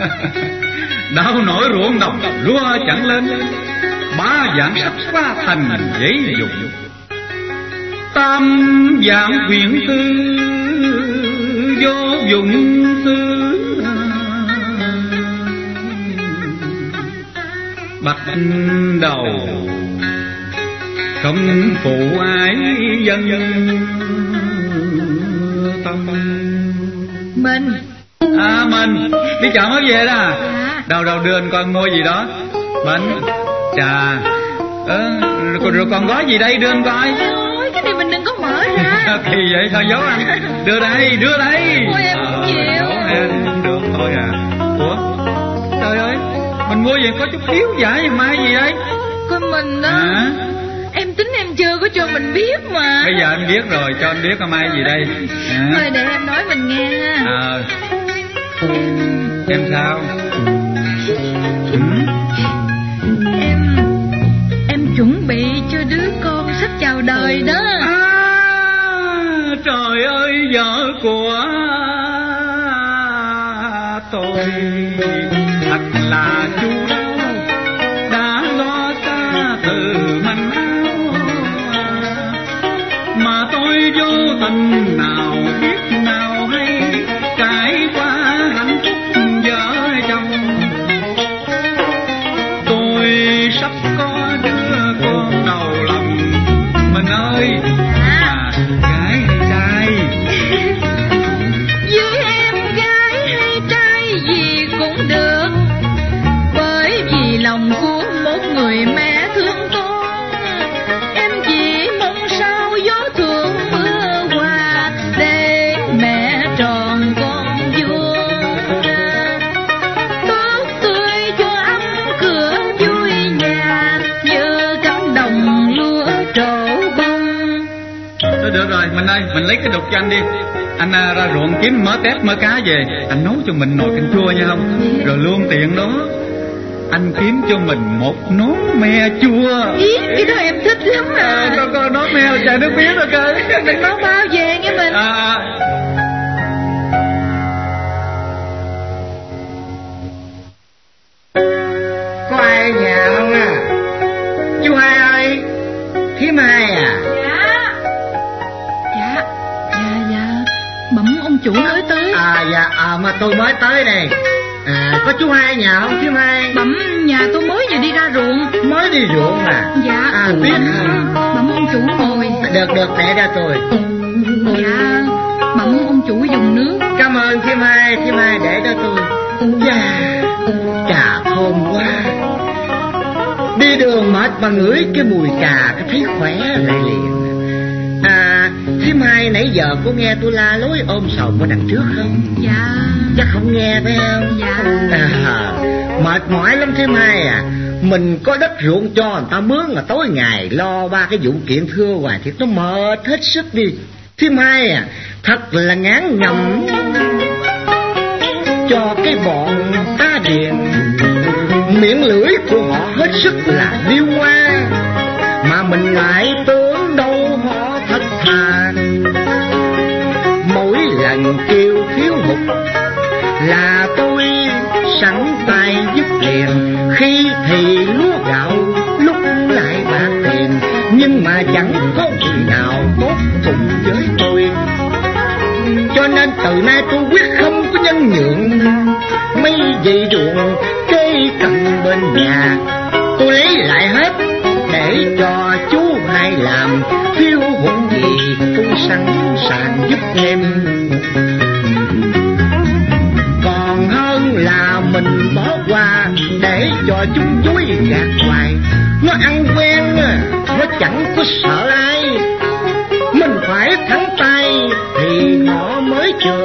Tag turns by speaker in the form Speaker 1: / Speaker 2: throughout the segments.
Speaker 1: Đau nổi ruộng đồng lúa chẳng lên, Ba dạng sắc qua thành giấy dụng Tam dạng quyển tư, vô dụng tư. Bắt đầu, không phụ ái dân tâm.
Speaker 2: Minh
Speaker 1: à mình đi chợ mới về đó à?
Speaker 2: Dạ.
Speaker 1: Đâu đâu đưa anh con mua gì đó. Bánh trà ờ, rồi, rồi còn gói gì đây? Đưa anh coi.
Speaker 2: Ôi cái này mình đừng có mở ra.
Speaker 1: Kỳ vậy sao giấu anh đưa đây đưa đây.
Speaker 2: Ôi, em không chịu.
Speaker 1: em không được thôi à. Ủa trời ơi mình mua về có chút thiếu giả vậy mai gì đây?
Speaker 2: Con mình đó
Speaker 1: hả?
Speaker 2: Em tính em chưa có cho mình biết mà.
Speaker 1: Bây giờ anh biết rồi cho anh biết có mai gì đây. Hả?
Speaker 2: Thôi để em nói mình nghe ha.
Speaker 1: Ờ em sao?
Speaker 2: Em Em chuẩn bị cho đứa con sắp chào đời đó
Speaker 1: À, trời ơi vợ của tôi thật là lấy cái đục cho anh đi. Anh à, ra ruộng kiếm mớ tép mớ cá về. Anh nấu cho mình nồi canh chua nha không? Rồi luôn tiện đó. Anh kiếm cho mình một nón me chua.
Speaker 2: Ý, cái đó em thích lắm
Speaker 1: à,
Speaker 2: à
Speaker 1: con con nón me là nước miếng rồi cơ
Speaker 2: Mình mau bao về nghe mình.
Speaker 1: À,
Speaker 3: tôi mới tới đây. À, có chú hai nhà không thím hai?
Speaker 2: Bẩm nhà tôi mới vừa đi ra ruộng
Speaker 3: Mới đi ruộng à?
Speaker 2: Dạ
Speaker 3: À, biết.
Speaker 2: bẩm ông chủ ngồi
Speaker 3: Được được, để ra tôi.
Speaker 2: Dạ Bẩm ông chủ dùng nước
Speaker 3: Cảm ơn thím hai, thím hai để cho tôi. Dạ, trà thơm quá. Đi đường mệt mà ngửi cái mùi cà cái thấy khỏe lại liền. Hai nãy giờ có nghe tôi la lối ôm sầu ở đằng trước không?
Speaker 2: Dạ
Speaker 3: Chắc không nghe phải không?
Speaker 2: Dạ.
Speaker 3: À, mệt mỏi lắm thím hai à. Mình có đất ruộng cho người ta mướn mà tối ngày lo ba cái vụ kiện thưa hoài thì nó mệt hết sức đi. Thím hai à, thật là ngán ngầm cho cái bọn ta điền miệng lưỡi của họ hết sức là điêu hoa mà mình lại tưởng còn kêu thiếu hụt, là tôi sẵn tay giúp liền. Khi thì lúa gạo, lúc lại bạc tiền. Nhưng mà chẳng có người nào tốt cùng với tôi. Cho nên từ nay tôi quyết không có nhân nhượng. Mấy gì ruộng cây cầm bên nhà, tôi lấy lại hết để cho chú hai làm. Thiếu hụt sẵn sàng giúp em. Còn hơn là mình bỏ qua để cho chúng vui gạt hoài. Nó ăn quen, nó chẳng có sợ ai. Mình phải thắng tay thì nó mới chưa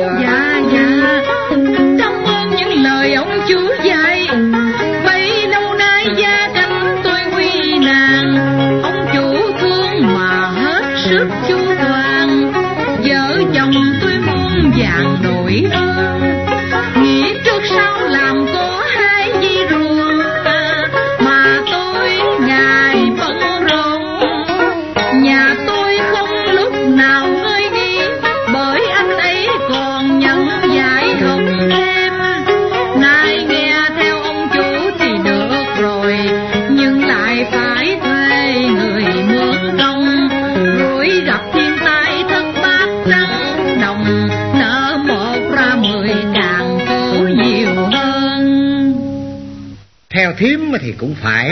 Speaker 2: phải.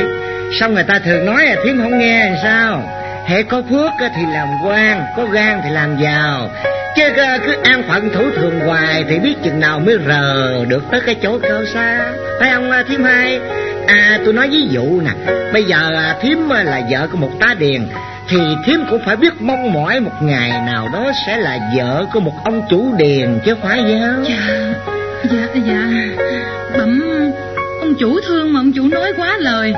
Speaker 3: Sao người ta thường nói là thím không nghe làm sao? Hệ có phước thì làm quan có gan thì làm giàu. Chứ ờ, cứ an phận thủ thường hoài thì biết chừng nào mới rờ được tới cái chỗ cao xa. Phải không ờ, thím hai? À tôi nói ví dụ nè. Bây giờ ờ, thím là vợ của một tá điền thì thím cũng phải biết mong mỏi một ngày nào đó sẽ là vợ của một ông chủ điền chứ phải vậy không?
Speaker 2: Dạ, dạ, dạ. Bẩm Ông chủ thương mà ông chủ nói quá lời.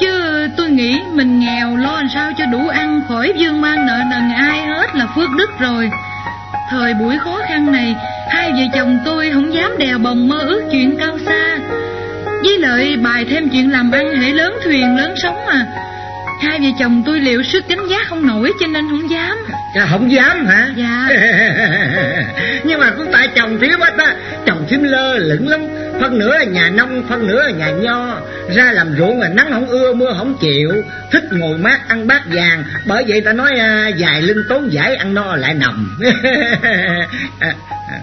Speaker 2: Chứ tôi nghĩ mình nghèo lo làm sao cho đủ ăn khỏi dương mang nợ nần ai hết là phước đức rồi. Thời buổi khó khăn này, Hai vợ chồng tôi không dám đèo bồng mơ ước chuyện cao xa. Với lợi bài thêm chuyện làm ăn hệ lớn thuyền lớn sống à Hai vợ chồng tôi liệu sức gánh giác không nổi cho nên không dám.
Speaker 3: À, không dám hả?
Speaker 2: Dạ.
Speaker 3: Nhưng mà cũng tại chồng thiếp hết á Chồng thiếp lơ lửng lắm. Phân nửa là nhà nông, phân nửa là nhà nho. Ra làm ruộng là nắng không ưa, mưa không chịu. Thích ngồi mát, ăn bát vàng. Bởi vậy ta nói à, dài lưng tốn giải, ăn no lại nằm. À, à,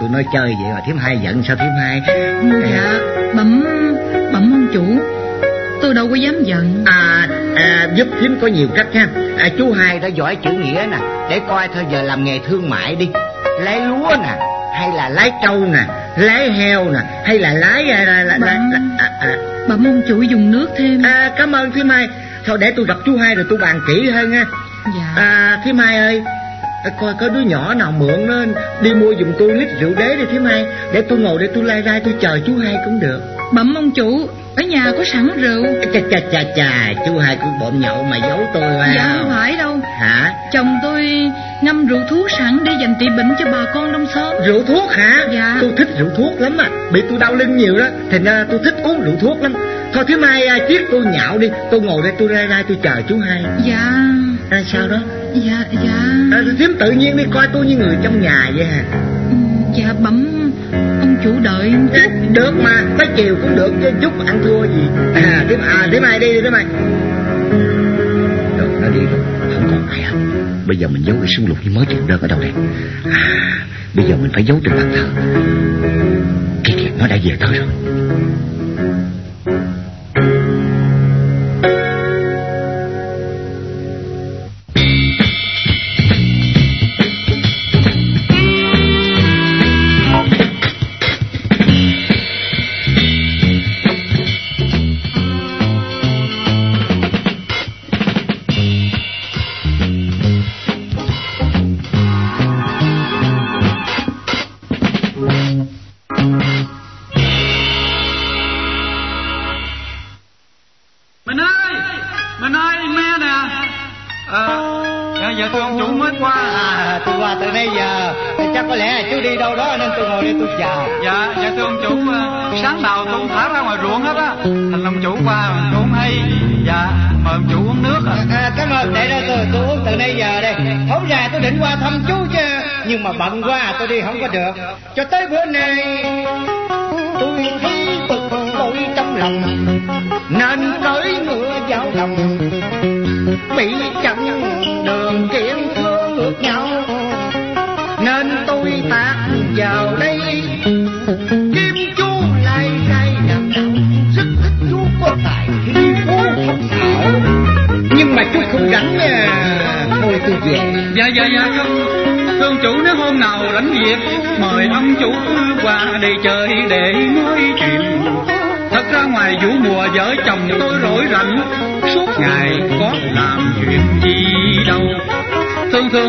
Speaker 3: Tôi nói chơi vậy mà thiếp hai giận sao thiếp hai?
Speaker 2: Dạ Bẩm Bẩm ông chủ Tôi đâu có dám giận.
Speaker 3: À, à giúp thím có nhiều cách ha. À, chú hai đã giỏi chữ nghĩa nè. Để coi thôi giờ làm nghề thương mại đi. Lái lúa nè hay là lái trâu nè lái heo nè hay là lái là, là, là, là, à, à,
Speaker 2: Bẩm ông chủ dùng nước thêm.
Speaker 3: À, cảm ơn thím hai. Thôi để tôi gặp chú hai rồi tôi bàn kỹ hơn ha.
Speaker 2: Dạ.
Speaker 3: À, thím hai ơi à, coi có đứa nhỏ nào mượn nó đi mua giùm tôi lít rượu đế đi thím hai. Để tôi ngồi để tôi lai rai tôi chờ chú hai cũng được.
Speaker 2: Bẩm ông chủ Ở nhà có sẵn rượu.
Speaker 3: Chà chà chà chà chú hai cũng bộn nhậu mà giấu tôi phải
Speaker 2: Dạ
Speaker 3: không
Speaker 2: phải đâu.
Speaker 3: Hả?
Speaker 2: Chồng tôi ngâm rượu thuốc sẵn để dành trị bệnh cho bà con trong xóm.
Speaker 3: Rượu thuốc hả?
Speaker 2: Dạ.
Speaker 3: tôi thích rượu thuốc lắm à. Bị tôi đau lưng nhiều đó thành ra tôi thích uống rượu thuốc lắm. Thôi thứ mai à, chiếc tôi nhạo đi. Tôi ngồi đây tôi ra ra tôi chờ chú hai.
Speaker 2: Dạ.
Speaker 3: À, sao đó?
Speaker 2: Dạ dạ.
Speaker 3: À, thím tự nhiên đi coi tôi như người trong nhà vậy hả?
Speaker 2: Ừ, Dạ bẩm Chủ đợi một
Speaker 3: được mà tới chiều cũng được, chứ chút ăn thua gì. À thím à thím ai đi thím ai? Được nó đi rồi không còn ai hết. Bây giờ mình giấu cái súng lục với mới chuyện đơn ở đâu đây? À bây giờ mình phải giấu trên bàn thờ cái kìa nó đã về tới rồi.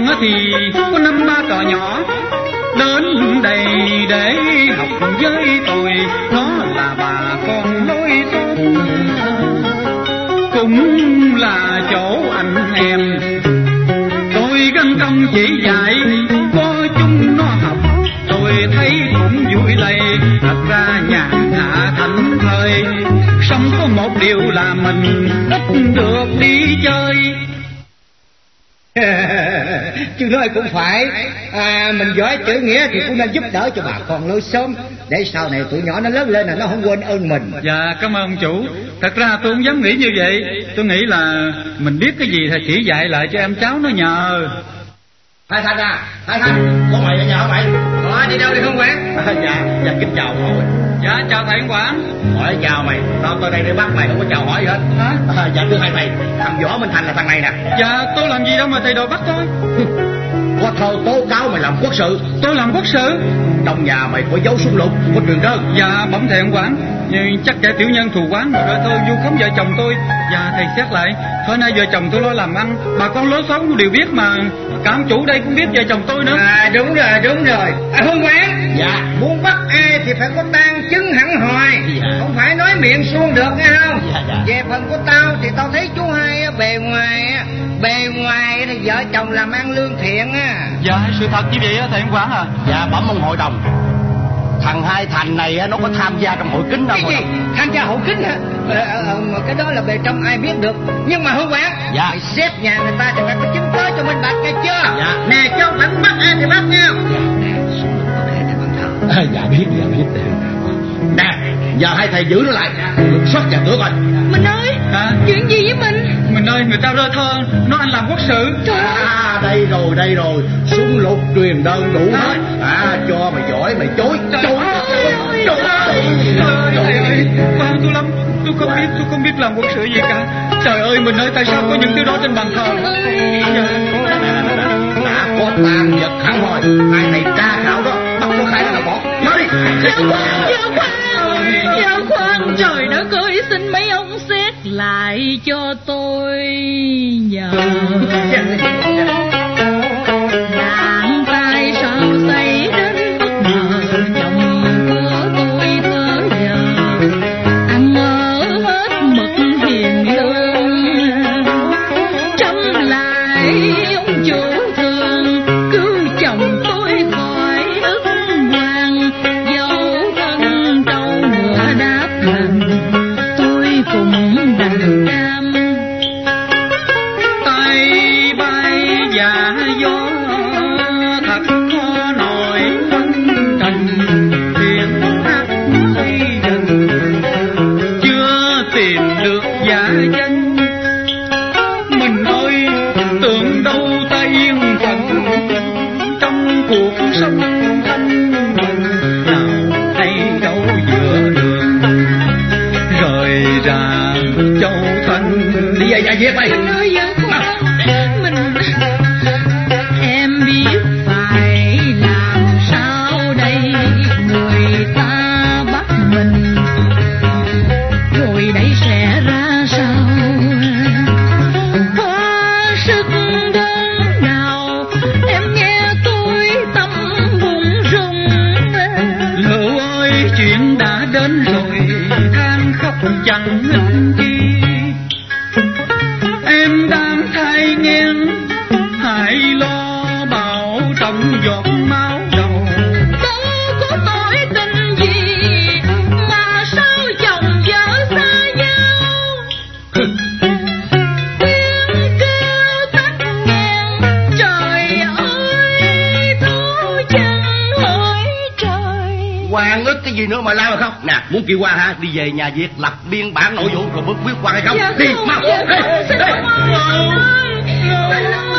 Speaker 1: Thường thì có năm ba trò nhỏ, Đến đây để học với tôi. Đó là bà con lối xóm Cũng là chỗ anh em. Tôi gắn công chỉ dạy, Có chúng nó học. Tôi thấy cũng vui lây. Thật ra nhà hạ thành thời Sống có một điều là mình ít được
Speaker 4: Nói cũng phải à, Mình giỏi chữ nghĩa thì cũng nên giúp đỡ cho bà con lối xóm. Để sau này tụi nhỏ nó lớn lên là nó không quên ơn mình.
Speaker 1: Dạ cảm ơn ông chủ. Thật ra tôi không dám nghĩ như vậy. Tôi nghĩ là mình biết cái gì thì chỉ dạy lại cho em cháu nó nhờ.
Speaker 4: Hai Thanh à Hai Thanh Có mày ở nhà không mày?
Speaker 3: Ờ, đi đâu đi không quán?
Speaker 4: Dạ Dạ kính chào hỏi
Speaker 1: Dạ chào thầy quản
Speaker 4: Hỏi chào mày Tao tới đây để bắt mày không có chào hỏi gì hết.
Speaker 1: Hả?
Speaker 4: à, Dạ thưa hai mày Thằng Võ Minh Thành là thằng này nè.
Speaker 1: Dạ tôi làm gì đâu mà thầy đòi bắt tôi
Speaker 4: Có thơ tố cáo mày làm quốc sự.
Speaker 1: Tôi làm quốc sự?
Speaker 4: Trong nhà mày có dấu súng lục Có truyền đơn.
Speaker 1: Dạ bẩm thầy ông quản Nhưng chắc kẻ tiểu nhân thù quán rồi thôi vu khống vợ chồng tôi Dạ thầy xét lại. Thôi nay vợ chồng tôi lo làm ăn Bà con lối xóm đều biết mà. Cả ông chủ đây cũng biết vợ chồng tôi nữa.
Speaker 3: À đúng rồi, đúng rồi. À Hương quán?
Speaker 4: Dạ.
Speaker 3: Muốn bắt ai thì phải có tang chứng hẳn hoài
Speaker 4: Dạ.
Speaker 3: Không phải nói miệng suông được nghe không?
Speaker 4: Dạ, dạ.
Speaker 3: Về phần của tao thì tao thấy chú hai bề ngoài Bề ngoài thì vợ chồng làm ăn lương thiện á.
Speaker 1: Dạ sự thật như vậy á thầy quản à.
Speaker 4: Dạ bẩm ông hội đồng Thằng Hai Thành này nó có tham gia trong hội kính đâu
Speaker 3: Cái
Speaker 4: hội
Speaker 3: gì? Tham gia hậu kính hả? Ờ, ờ, ờ, mà cái đó là bề trong ai biết được. Nhưng mà Hương quán
Speaker 4: Dạ.
Speaker 3: Mày xếp nhà người ta thì phải có chứng cớ cho minh bạch nghe chưa?
Speaker 4: Dạ.
Speaker 3: Nè cho phải bắt ai thì bắt nha
Speaker 4: à, Dạ biết dạ biết. Nè giờ hai thầy giữ nó lại. Soát nhà cửa coi.
Speaker 2: Mình ơi
Speaker 1: Hả?
Speaker 2: Chuyện gì với mình?
Speaker 1: Mình ơi người ta rơi thơ Nó anh làm quốc sự
Speaker 2: Trời ơi.
Speaker 4: À đây rồi đây rồi. Súng lục truyền đơn đủ hết. À cho mày giỏi mày chối Chối.
Speaker 2: trời
Speaker 1: Trời ơi. Thầy ơi. Khoan tôi lắm Tôi không biết tôi không biết làm quốc sự gì cả. Trời ơi mình ơi tại sao có những thứ đó trên bàn thờ.
Speaker 4: Đã có tàn vật hẳn rồi. Hai thầy tra khảo đó Bắt có khai là bỏ. Nói đi.
Speaker 2: Dạ khoan Dạ khoan. Dạ khoan Trời đất ơi xin mấy ông lại cho tôi nhờ.
Speaker 4: Đi về nhà muốn kêu qua ha Đi về nhà việc lập biên bản nội vụ Rồi bước quyết qua hay không?
Speaker 2: Dạ
Speaker 4: Đi mau
Speaker 2: dạ
Speaker 4: Ê,
Speaker 2: không, xin
Speaker 4: ê.
Speaker 2: lỗi. Mình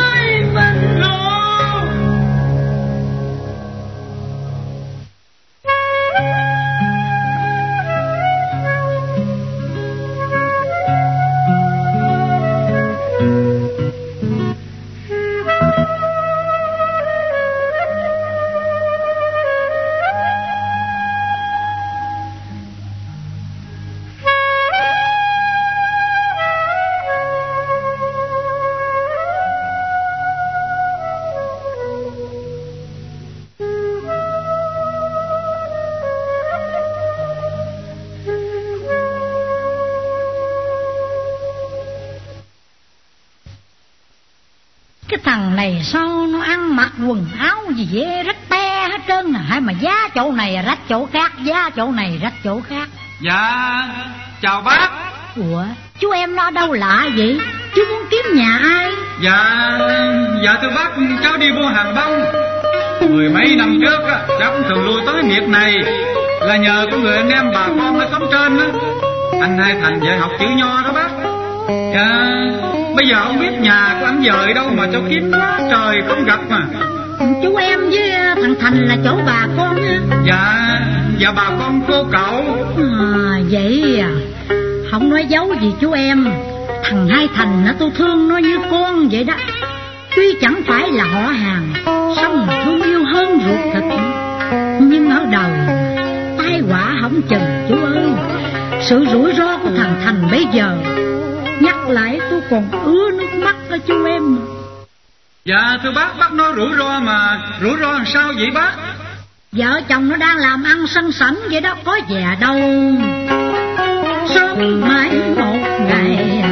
Speaker 1: Dạ chào bác.
Speaker 5: Ủa chú em nó đâu lạ vậy? Chú muốn kiếm nhà ai?
Speaker 1: Dạ Dạ thưa bác cháu đi mua hàng bông. Mười mấy năm trước á Cháu cũng thường lui tới miệt này. Là nhờ có người anh em bà con ở sống trên á. Anh hai thành dạy học chữ nho đó bác. Dạ Bây giờ không biết nhà của anh dời đâu mà cho kiếm quá trời không gặp mà
Speaker 5: Chú em với thằng Thành là chỗ bà con
Speaker 1: Dạ Dạ bà con cô cậu.
Speaker 5: À, Vậy à. Không nói giấu gì chú em. Thằng Hai Thành nó tôi thương nó như con vậy đó. Tuy chẳng phải là họ hàng Xong mà thương yêu hơn ruột thịt. Nhưng ở đời Tai họa không chừng chú ơi. Sự rủi ro của thằng Thành bây giờ Nhắc lại tôi còn ứa nước mắt đó chú em
Speaker 1: Dạ thưa bác bác nói rủi ro mà. Rủi ro làm sao vậy bác?
Speaker 5: Vợ chồng nó đang làm ăn sân sẩn vậy đó Có về đâu? Sớm mai một ngày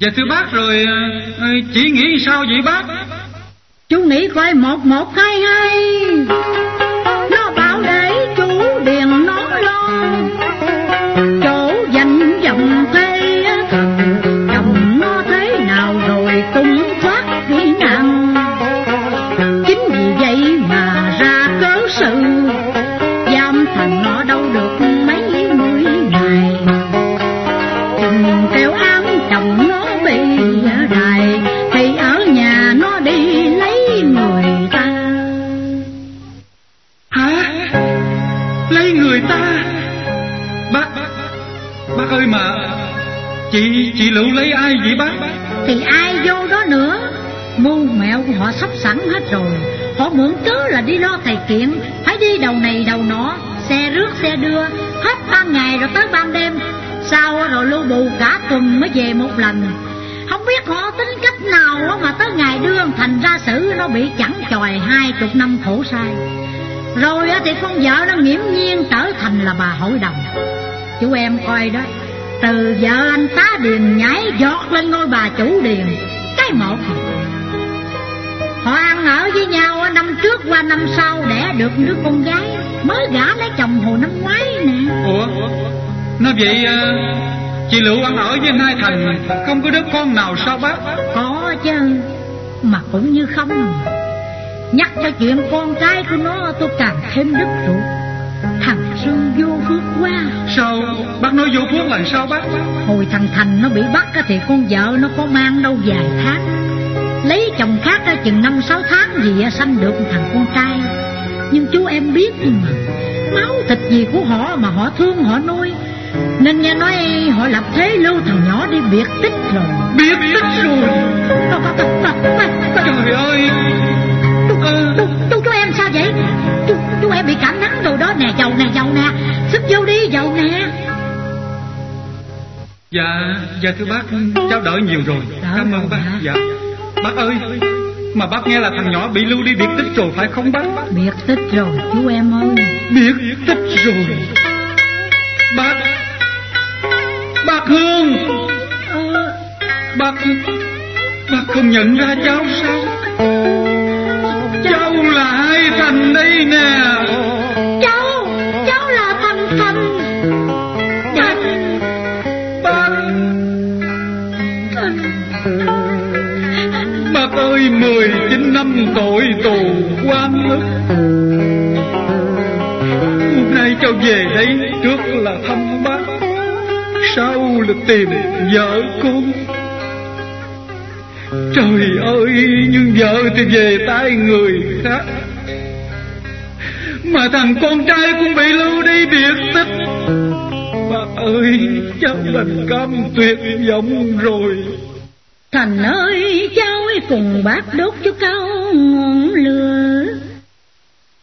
Speaker 1: dạ thưa bác, rồi ờ, ờ, Chị chỉ nghĩ sao vậy bác?
Speaker 5: Chú nghĩ coi, một một hai hai. Rượu lấy
Speaker 1: ai vậy bác?
Speaker 5: Thì ai vô đó nữa? Mưu mẹo của họ sắp sẵn hết rồi. Họ mượn cớ là đi lo thầy kiện. Phải đi đầu này đầu nọ. Xe rước, xe đưa. Hết ban ngày rồi tới ban đêm. Sau rồi lưu bù cả tuần mới về một lần. Không biết họ tính cách nào mà tới ngày đưa Thành ra xử. Nó bị chẳng chòi hai chục năm khổ sai. Rồi thì con vợ nó nghiễm nhiên trở thành là bà hội đồng. Chú em coi đó. Từ vợ anh tá điền nhảy giọt lên ngôi bà chủ điền Cái một Họ ăn ở với nhau năm trước qua năm sau đẻ được đứa con gái Mới gả lấy chồng hồi năm ngoái nè.
Speaker 1: Ủa? Nói vậy ờ, Chị Lựu ăn ở với hai Thành Không có đứa con nào sao bác?
Speaker 5: Có chứ Mà cũng như không. Nhắc cho chuyện con cái của nó tôi càng thêm đứt ruột
Speaker 1: Sao? Bác nói vô phước là sao bác?
Speaker 5: Hồi thằng Thành nó bị bắt thì con vợ nó có mang đâu vài tháng. Lấy chồng khác chừng năm sáu tháng gì sanh được thằng con trai. Nhưng chú em biết mà Máu thịt gì của họ mà họ thương họ nuôi. Nên nghe nói họ lập thế lưu thằng nhỏ đi biệt tích rồi.
Speaker 1: Biết tích rồi? Trời ơi
Speaker 5: Chú, chú, chú, chú em sao vậy? Chú, chú em bị cảm nắng rồi đó nè dầu nè dầu nè. Sức vô đi dầu nè.
Speaker 1: Dạ Dạ thưa bác Cháu đỡ nhiều rồi.
Speaker 5: Đỡ
Speaker 1: Cảm ơn bác.
Speaker 5: hả?
Speaker 1: Dạ. Bác ơi Mà bác nghe là thằng nhỏ bị lưu đi biệt tích rồi phải không bác?
Speaker 5: Biệt tích rồi chú em ơi.
Speaker 1: Biệt tích rồi. Bác Bác Hương.
Speaker 5: Ờ,
Speaker 1: Bác Bác không nhận ra cháu sao năm tội tù quan ức Hôm nay cháu về đây Trước là thăm bác. Sau là tìm vợ con. Trời ơi, Nhưng vợ thì về tay người khác. Mà thằng con trai cũng bị lưu đi biệt tích. Bà ơi, Cháu đành cam tuyệt vọng rồi.
Speaker 5: Thành ơi, cháu ấy cùng bác đốt cho cao ngọn lửa.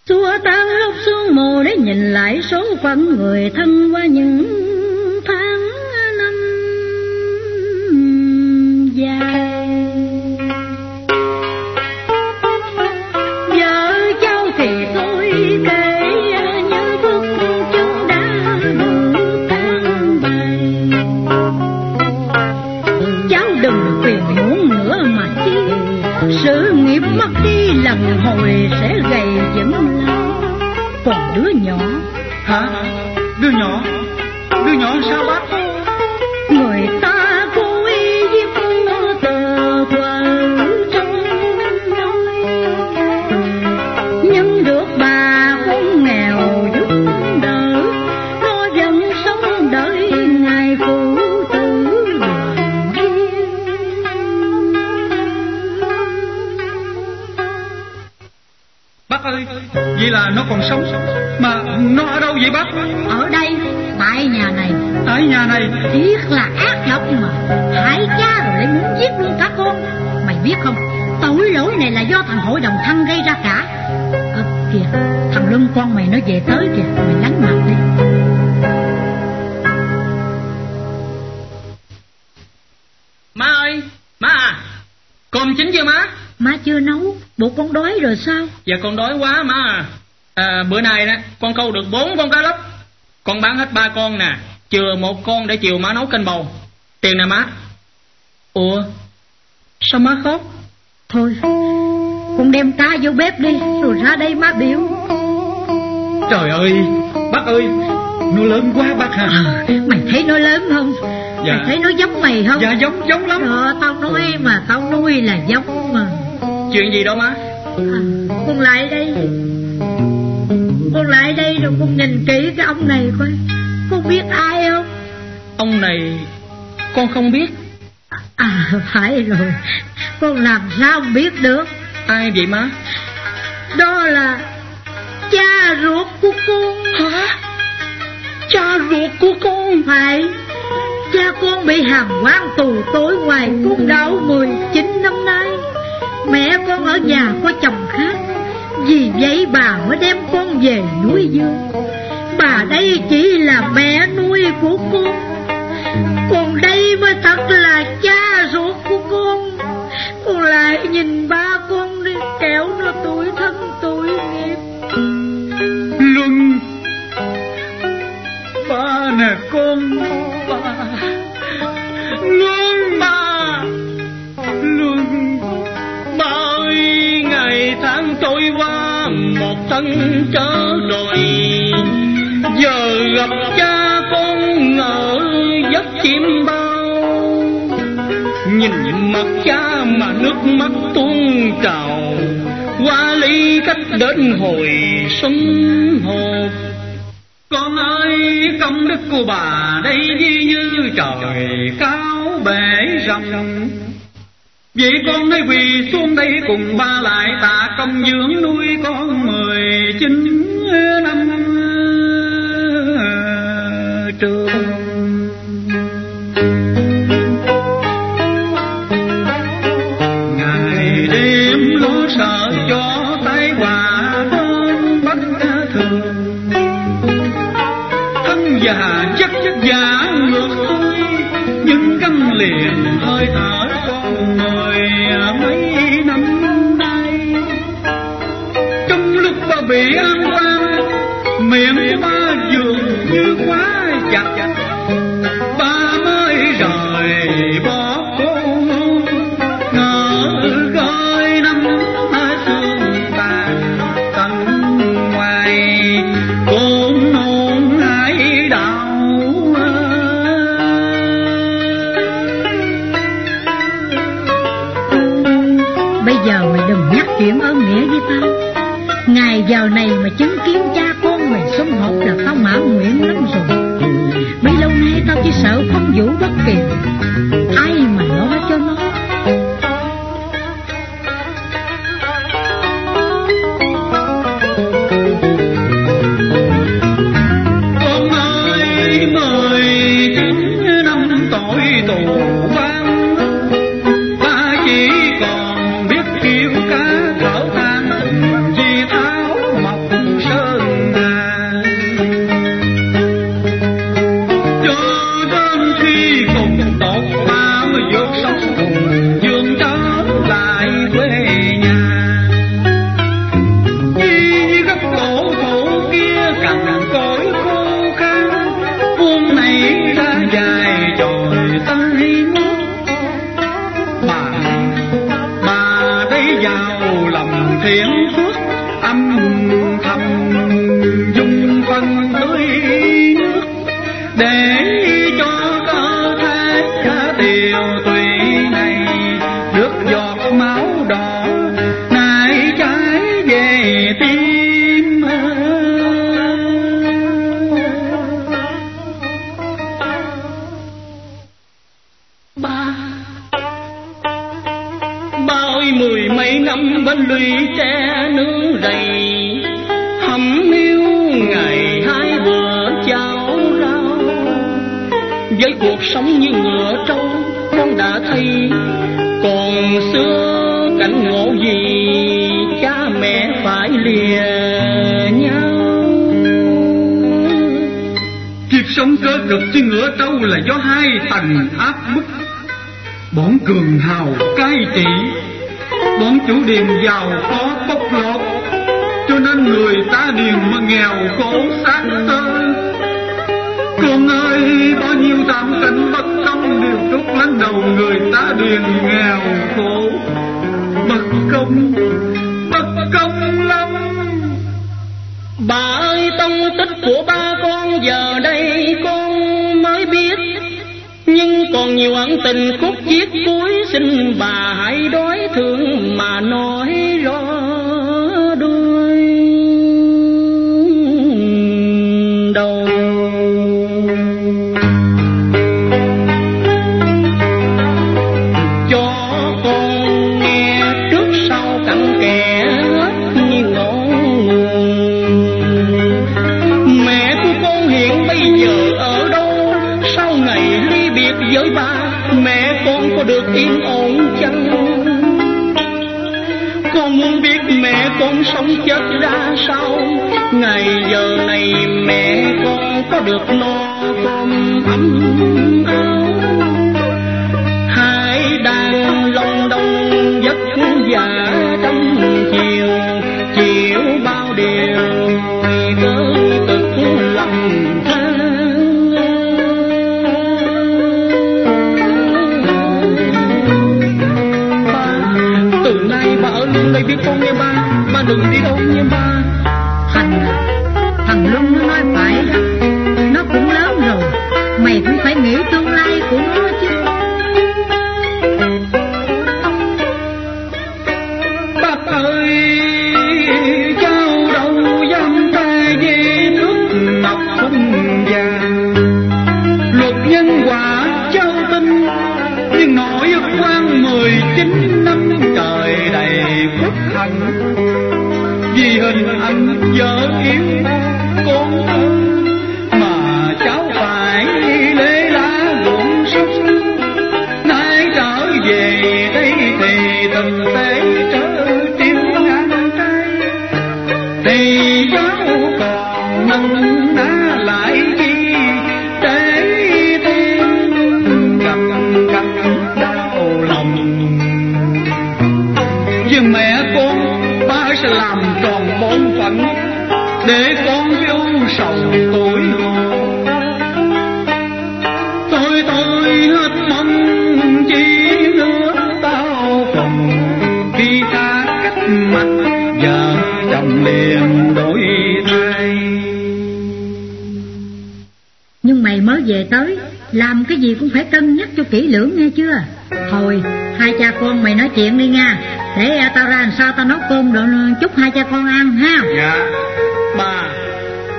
Speaker 5: Xua tan lúc xuống mồ để nhìn lại số phận người thân qua những còn đứa nhỏ.
Speaker 1: Hả? Đứa nhỏ? Đứa nhỏ sao bác? Là nó còn sống. Mà nó ở đâu vậy bác?
Speaker 5: Ở đây tại nhà này.
Speaker 1: Tại nhà này.
Speaker 5: Tiếc là ác độc mà Hại cha rồi lại muốn giết luôn cả con. Mày biết không Tội lỗi này là do thằng hội đồng thăng gây ra cả. Ờ kìa Thằng lưng con mày nó về tới kìa Mày lánh mặt đi.
Speaker 6: Má ơi, má à, cơm chín chưa má?
Speaker 5: Má chưa nấu Bộ con đói rồi sao?
Speaker 6: Dạ con đói quá má à. À bữa nay nè, con câu được bốn con cá lóc. Con bán hết ba con nè, chừa một con để chiều má nấu canh bầu. Tiền nè má. Ủa, sao má khóc?
Speaker 5: Thôi Con đem cá vô bếp đi Rồi ra đây má biểu
Speaker 1: Trời ơi Bác ơi Nó lớn quá bác hả
Speaker 5: à, Mày thấy nó lớn không
Speaker 1: Dạ.
Speaker 5: Mày thấy nó giống mày không
Speaker 1: Dạ giống giống lắm
Speaker 5: Ờ, tao nói mà tao nuôi là giống mà
Speaker 6: Chuyện gì đâu má?
Speaker 5: à, Con lại đây Con lại đây rồi con nhìn kỹ cái ông này coi. Con biết ai không?
Speaker 6: Ông này con không biết.
Speaker 5: À phải rồi. Con làm sao biết được?
Speaker 6: Ai vậy má?
Speaker 5: Đó là Cha ruột của con.
Speaker 6: Hả? Cha ruột của con?
Speaker 5: Phải. Cha con bị hàm quan tù tối ngoài cung đau 19 năm nay. Mẹ con ở nhà có chồng khác vì vậy bà mới đem con về núi dương. Bà đây chỉ là mẹ nuôi của con. Còn đây mới thật là cha ruột của con. Con lại nhìn ba con đi kéo nó tuổi thân, tuổi nghiệp.
Speaker 1: Luân. Ba nè con, Ba. Luân ba.
Speaker 6: tháng trôi qua, một thân trở rồi giờ gặp cha con ngỡ giấc chim bao. Nhìn mặt cha mà nước mắt tuôn trào, qua ly cách đến hồi sống hộp
Speaker 1: con ơi, công đức của bà đây như trời cao bể rộng. Vậy con nay quỳ xuống đây cùng ba lại, tạ công dưỡng nuôi con mười chín năm trường. Già chắc chắc giả ngược tôi những căn liền hơi thở mấy năm nay. Trong lúc ba bị an quan miệng ba dường như quá
Speaker 5: giờ này mà chứng kiến cha con mình xung họp là tao mã nguyện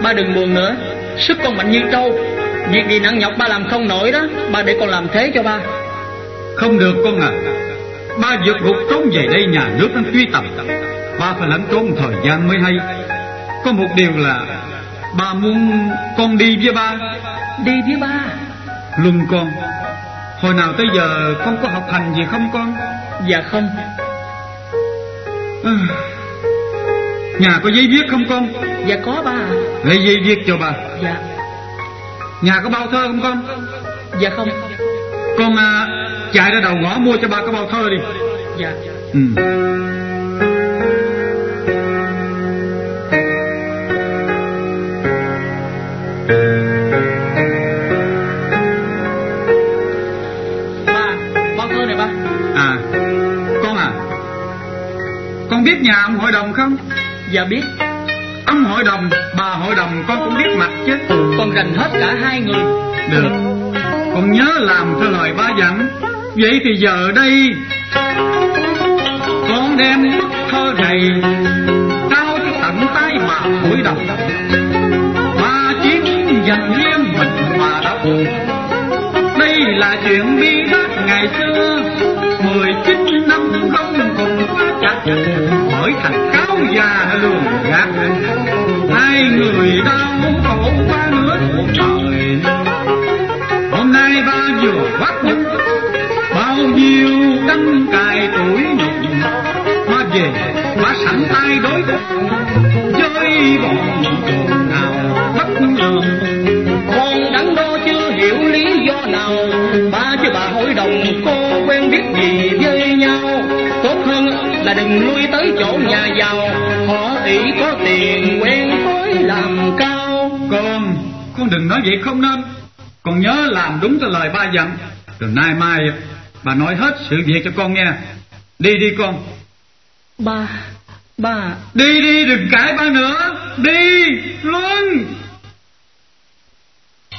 Speaker 1: ba
Speaker 6: đừng buồn nữa. Sức con mạnh như trâu. Việc gì nặng nhọc ba làm không nổi đó. Ba để con làm thế cho ba.
Speaker 1: Không được con à ba vượt gục trốn về đây nhà nước đang truy tập ba phải lẫn trốn thời gian mới hay. Có một điều là ba muốn con đi với ba.
Speaker 6: Đi với ba.
Speaker 1: Luân con. Hồi nào tới giờ con có học hành gì không con?
Speaker 6: Dạ không.
Speaker 1: À, Nhà có giấy viết không con?
Speaker 6: Dạ có ba
Speaker 1: Lấy giấy viết cho bà.
Speaker 6: Dạ.
Speaker 1: Nhà có bao thơ không con?
Speaker 6: Dạ không.
Speaker 1: Con à, chạy ra đầu ngõ mua cho ba cái bao thơ đi.
Speaker 6: Dạ.
Speaker 1: Ừ.
Speaker 6: Ba, bao thơ này ba.
Speaker 1: À Con à. Con biết nhà ông hội đồng không?
Speaker 6: Dạ biết
Speaker 1: Ông hội đồng Bà hội đồng con cũng biết mặt chứ.
Speaker 6: Con rành hết cả hai người.
Speaker 1: Được. Con nhớ làm theo lời ba dặn Vậy thì giờ đây Con đem bức thơ này Trao cho tận tay bà hội đồng. Ba chiến dành riêng mình mà đã buồn Đây là chuyện bi đát ngày xưa. Mười chín năm đông cùng quá chặt bởi thành cáo già lường gạt Hai người đau khổ qua nửa cuộc đời Hôm nay ba vừa bắt nhục Bao nhiêu đắng cài tuổi nhục Ba về ba sẵn tay đối phó Với bọn trường nào bất ngờ
Speaker 6: Con đắng đôi hiểu lý do nào? Ba chứ bà hội đồng cô quen biết gì với nhau? Tốt hơn là đừng lui tới chỗ nhà giàu. Họ ỷ có tiền quen thói làm cao.
Speaker 1: Con, con đừng nói vậy không nên. Con nhớ làm đúng theo lời ba dặn. Từ nay mai bà nói hết sự việc cho con nghe. Đi đi con.
Speaker 6: Ba, ba.
Speaker 1: Đi đi đừng cãi ba nữa. Đi luôn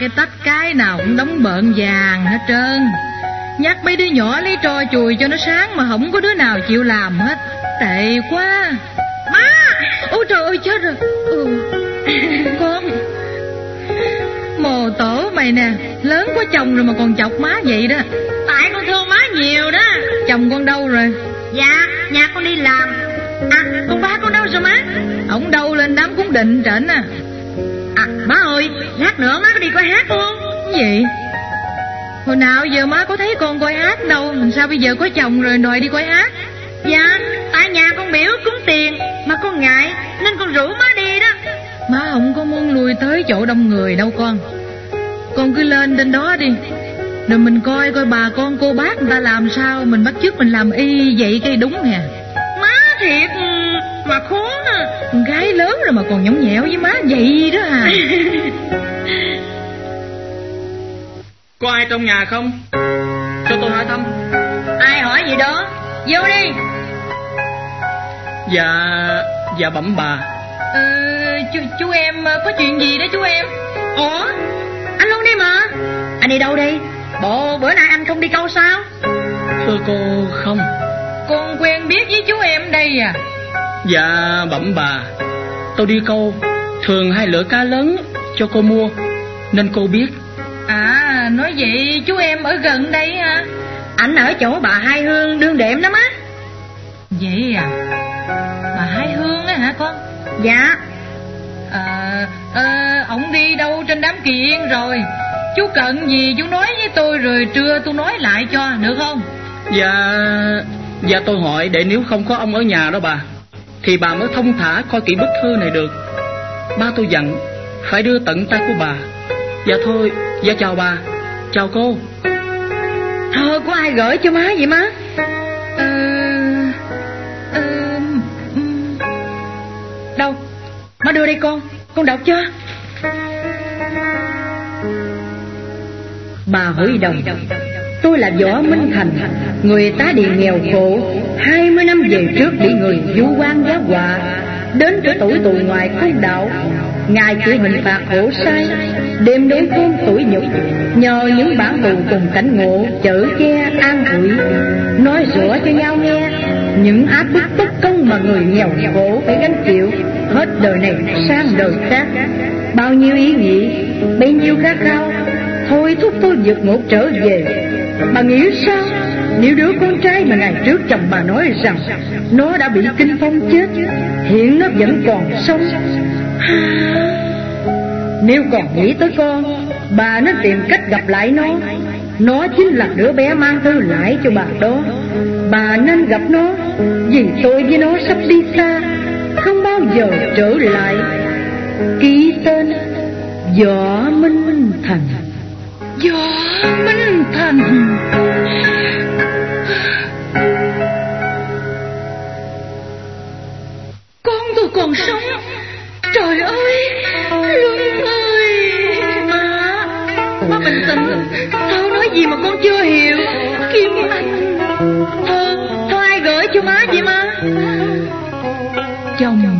Speaker 2: cái tách cái nào cũng đóng bợn vàng hết trơn. Nhắc mấy đứa nhỏ lấy trò chùi cho nó sáng Mà không có đứa nào chịu làm hết. Tệ quá. Má! Ôi trời ơi chết rồi. Ừ. Con. Mồ tổ mày nè Lớn có chồng rồi mà còn chọc má vậy đó.
Speaker 7: Tại con thương má nhiều đó.
Speaker 2: Chồng con đâu rồi?
Speaker 7: Dạ nhà con đi làm. À con ba con đâu rồi má?
Speaker 2: Ổng đâu lên đám cúng định trển À
Speaker 7: má ơi Lát nữa má có đi coi hát không?
Speaker 2: Cái gì? Hồi nào giờ má có thấy con coi hát đâu Sao bây giờ có chồng rồi đòi đi coi hát?
Speaker 7: Dạ Tại nhà con biểu cúng tiền Mà con ngại Nên con rủ má đi đó.
Speaker 2: Má không có muốn lui tới chỗ đông người đâu con. Con cứ lên trên đó đi. Rồi mình coi coi bà con cô bác người ta làm sao Mình bắt chước mình làm y vậy cái đúng nè.
Speaker 7: Má thiệt Mà à
Speaker 2: Con gái lớn rồi mà còn nhõng nhẽo với má vậy đó à
Speaker 6: Có ai trong nhà không? Cho tôi hỏi thăm.
Speaker 7: Ai hỏi gì đó? Vô đi.
Speaker 6: Dạ, dạ bẩm bà.
Speaker 2: ờ, chú, chú em ờ, có chuyện gì đó chú em?
Speaker 7: Ủa? Anh luôn đi mà. Anh đi đâu đi Bộ bữa nay anh không đi câu sao?
Speaker 6: Thưa cô không.
Speaker 2: Con quen biết với chú em đây à
Speaker 6: Dạ bẩm bà. Tôi đi câu thường hay lửa cá lớn cho cô mua nên cô biết.
Speaker 2: À nói vậy chú em ở gần đây hả
Speaker 7: Anh ở chỗ bà Hai Hương đương đệm đó má
Speaker 2: Vậy à? Bà Hai Hương á hả con?
Speaker 7: Dạ.
Speaker 2: À, ờ, ổng đi đâu trên đám yên rồi? Chú cần gì chú nói với tôi rồi trưa tôi nói lại cho được không?
Speaker 6: Dạ. Dạ tôi hỏi để nếu không có ông ở nhà đó bà thì bà mới thông thả coi kỹ bức thư này được. Ba tôi dặn phải đưa tận tay của bà. Dạ thôi, dạ chào bà. Chào cô.
Speaker 7: Thơ có ai gửi cho má vậy má
Speaker 2: Ờ, ờ,
Speaker 7: Đâu Má đưa đây con Con đọc cho Bà hỏi đồng Tôi là Võ Minh Thành, Người tá điền nghèo khổ, hai mươi năm về trước bị người vu quan giá họa. Đến cái tuổi tù ngoài công đạo, Ngài chịu hình phạt khổ sai, Đêm đến khôn tuổi nhục, Nhờ những bản tù cùng cảnh ngộ Chở che an ủi. Nói rủa cho nhau nghe, Những áp bức bất công mà người nghèo khổ phải gánh chịu, Hết đời này sang đời khác. Bao nhiêu ý nghĩ, Bấy nhiêu khát khao, Thôi thúc tôi vượt ngục trở về. Bà nghĩ sao? Nếu đứa con trai mà ngày trước chồng bà nói rằng Nó đã bị kinh phong chết, Hiện nó vẫn còn sống. Nếu còn nghĩ tới con, Bà nên tìm cách gặp lại nó. Nó chính là đứa bé mang thư lại cho bà đó. Bà nên gặp nó, Vì tôi với nó sắp đi xa, Không bao giờ trở lại. Ký tên Võ Minh Thành
Speaker 2: gió Minh Thành Con tôi còn sống. Trời ơi Luân ơi, Má. Má bình tĩnh. Sao nói gì mà con chưa hiểu. Kim Anh. Thơ Thơ ai gửi cho má vậy má? Chồng.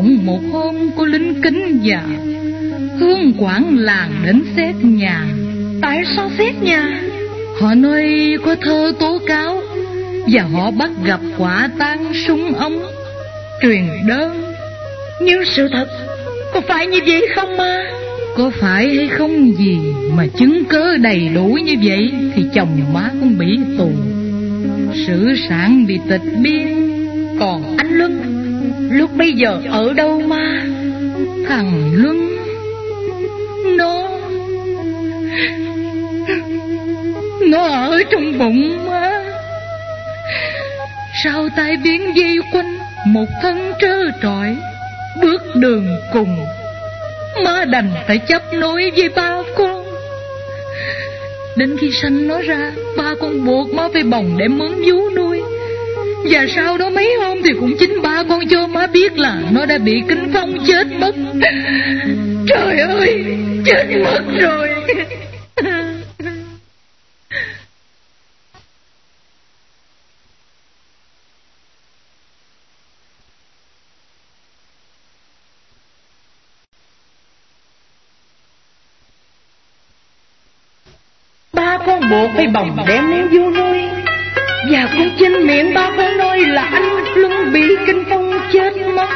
Speaker 2: Bỗng một hôm cô lính kính và hương quản làng đến xét nhà. Tại sao xét nhà? Họ nói có thơ tố cáo và họ bắt gặp quả tang súng ống truyền đơn. Nhưng sự thật có phải như vậy không ma? Có phải hay không gì mà chứng cớ đầy đủ như vậy thì chồng má cũng bị tù. Sử sản bị tịch biên còn anh luân lúc bây giờ ở đâu ma? Thằng luân nó nó ở trong bụng má sao tai biến dây quanh, một thân trơ trọi, bước đường cùng. Má đành phải chấp nối với ba con. Đến khi sanh nó ra, ba con buộc má phải bồng để mướn vú nuôi và sau đó mấy hôm thì cũng chính ba con cho má biết là nó đã bị kinh phong chết mất. Trời ơi, chết mất rồi. Ba con bột phải bồng đem đến vô nuôi và cũng trên miệng ba con nói là anh Luân bị kinh phong chết mất.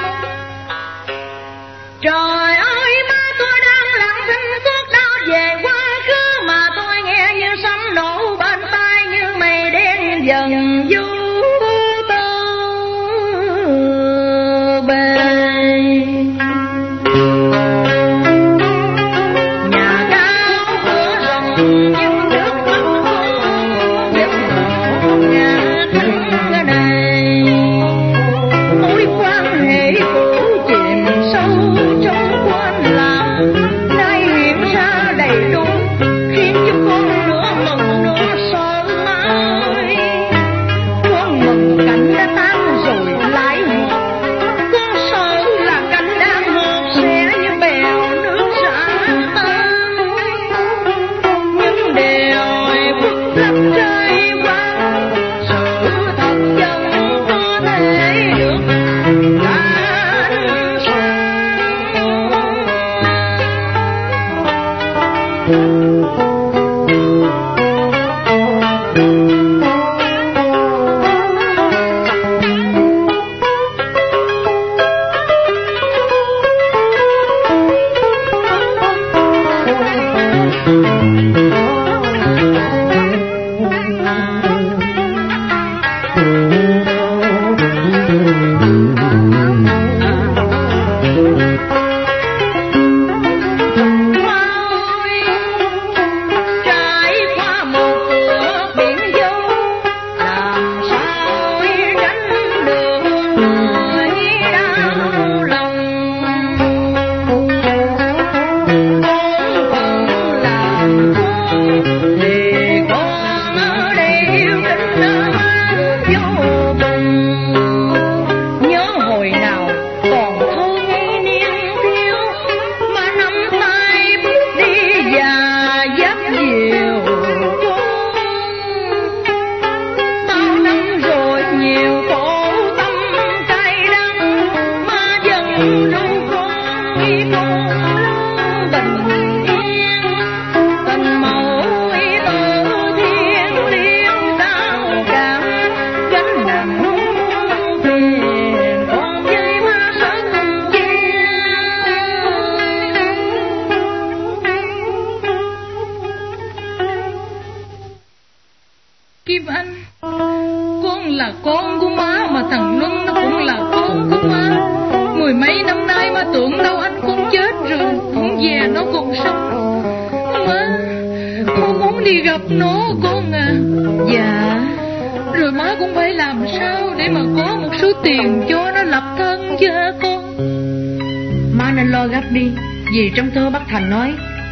Speaker 2: Trời ơi, má tôi đang lặng thinh suốt đau về quá khứ Mà tôi nghe như sấm nổ bên tai như mây đen dần vui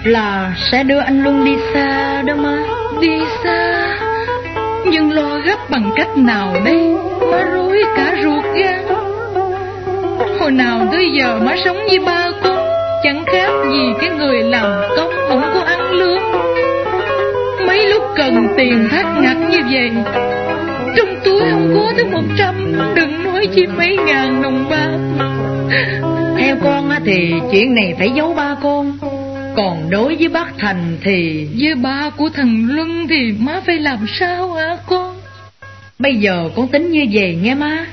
Speaker 2: Là sẽ
Speaker 7: đưa anh Luân đi xa đó má.
Speaker 2: Đi xa, Nhưng lo gấp bằng cách nào đây? Má rối cả ruột gan Hồi nào tới giờ má sống với ba con, Chẳng khác gì cái người làm công Không có ăn lương Mấy lúc cần tiền thắt ngặt như vậy, Trong túi không có tới một trăm, Đừng nói chi mấy ngàn đồng bạc.
Speaker 7: Theo con thì chuyện này phải giấu ba còn đối với bác Thành thì
Speaker 2: Với ba của thằng Luân thì má phải làm sao hả con?
Speaker 7: Bây giờ con tính như vậy nghe má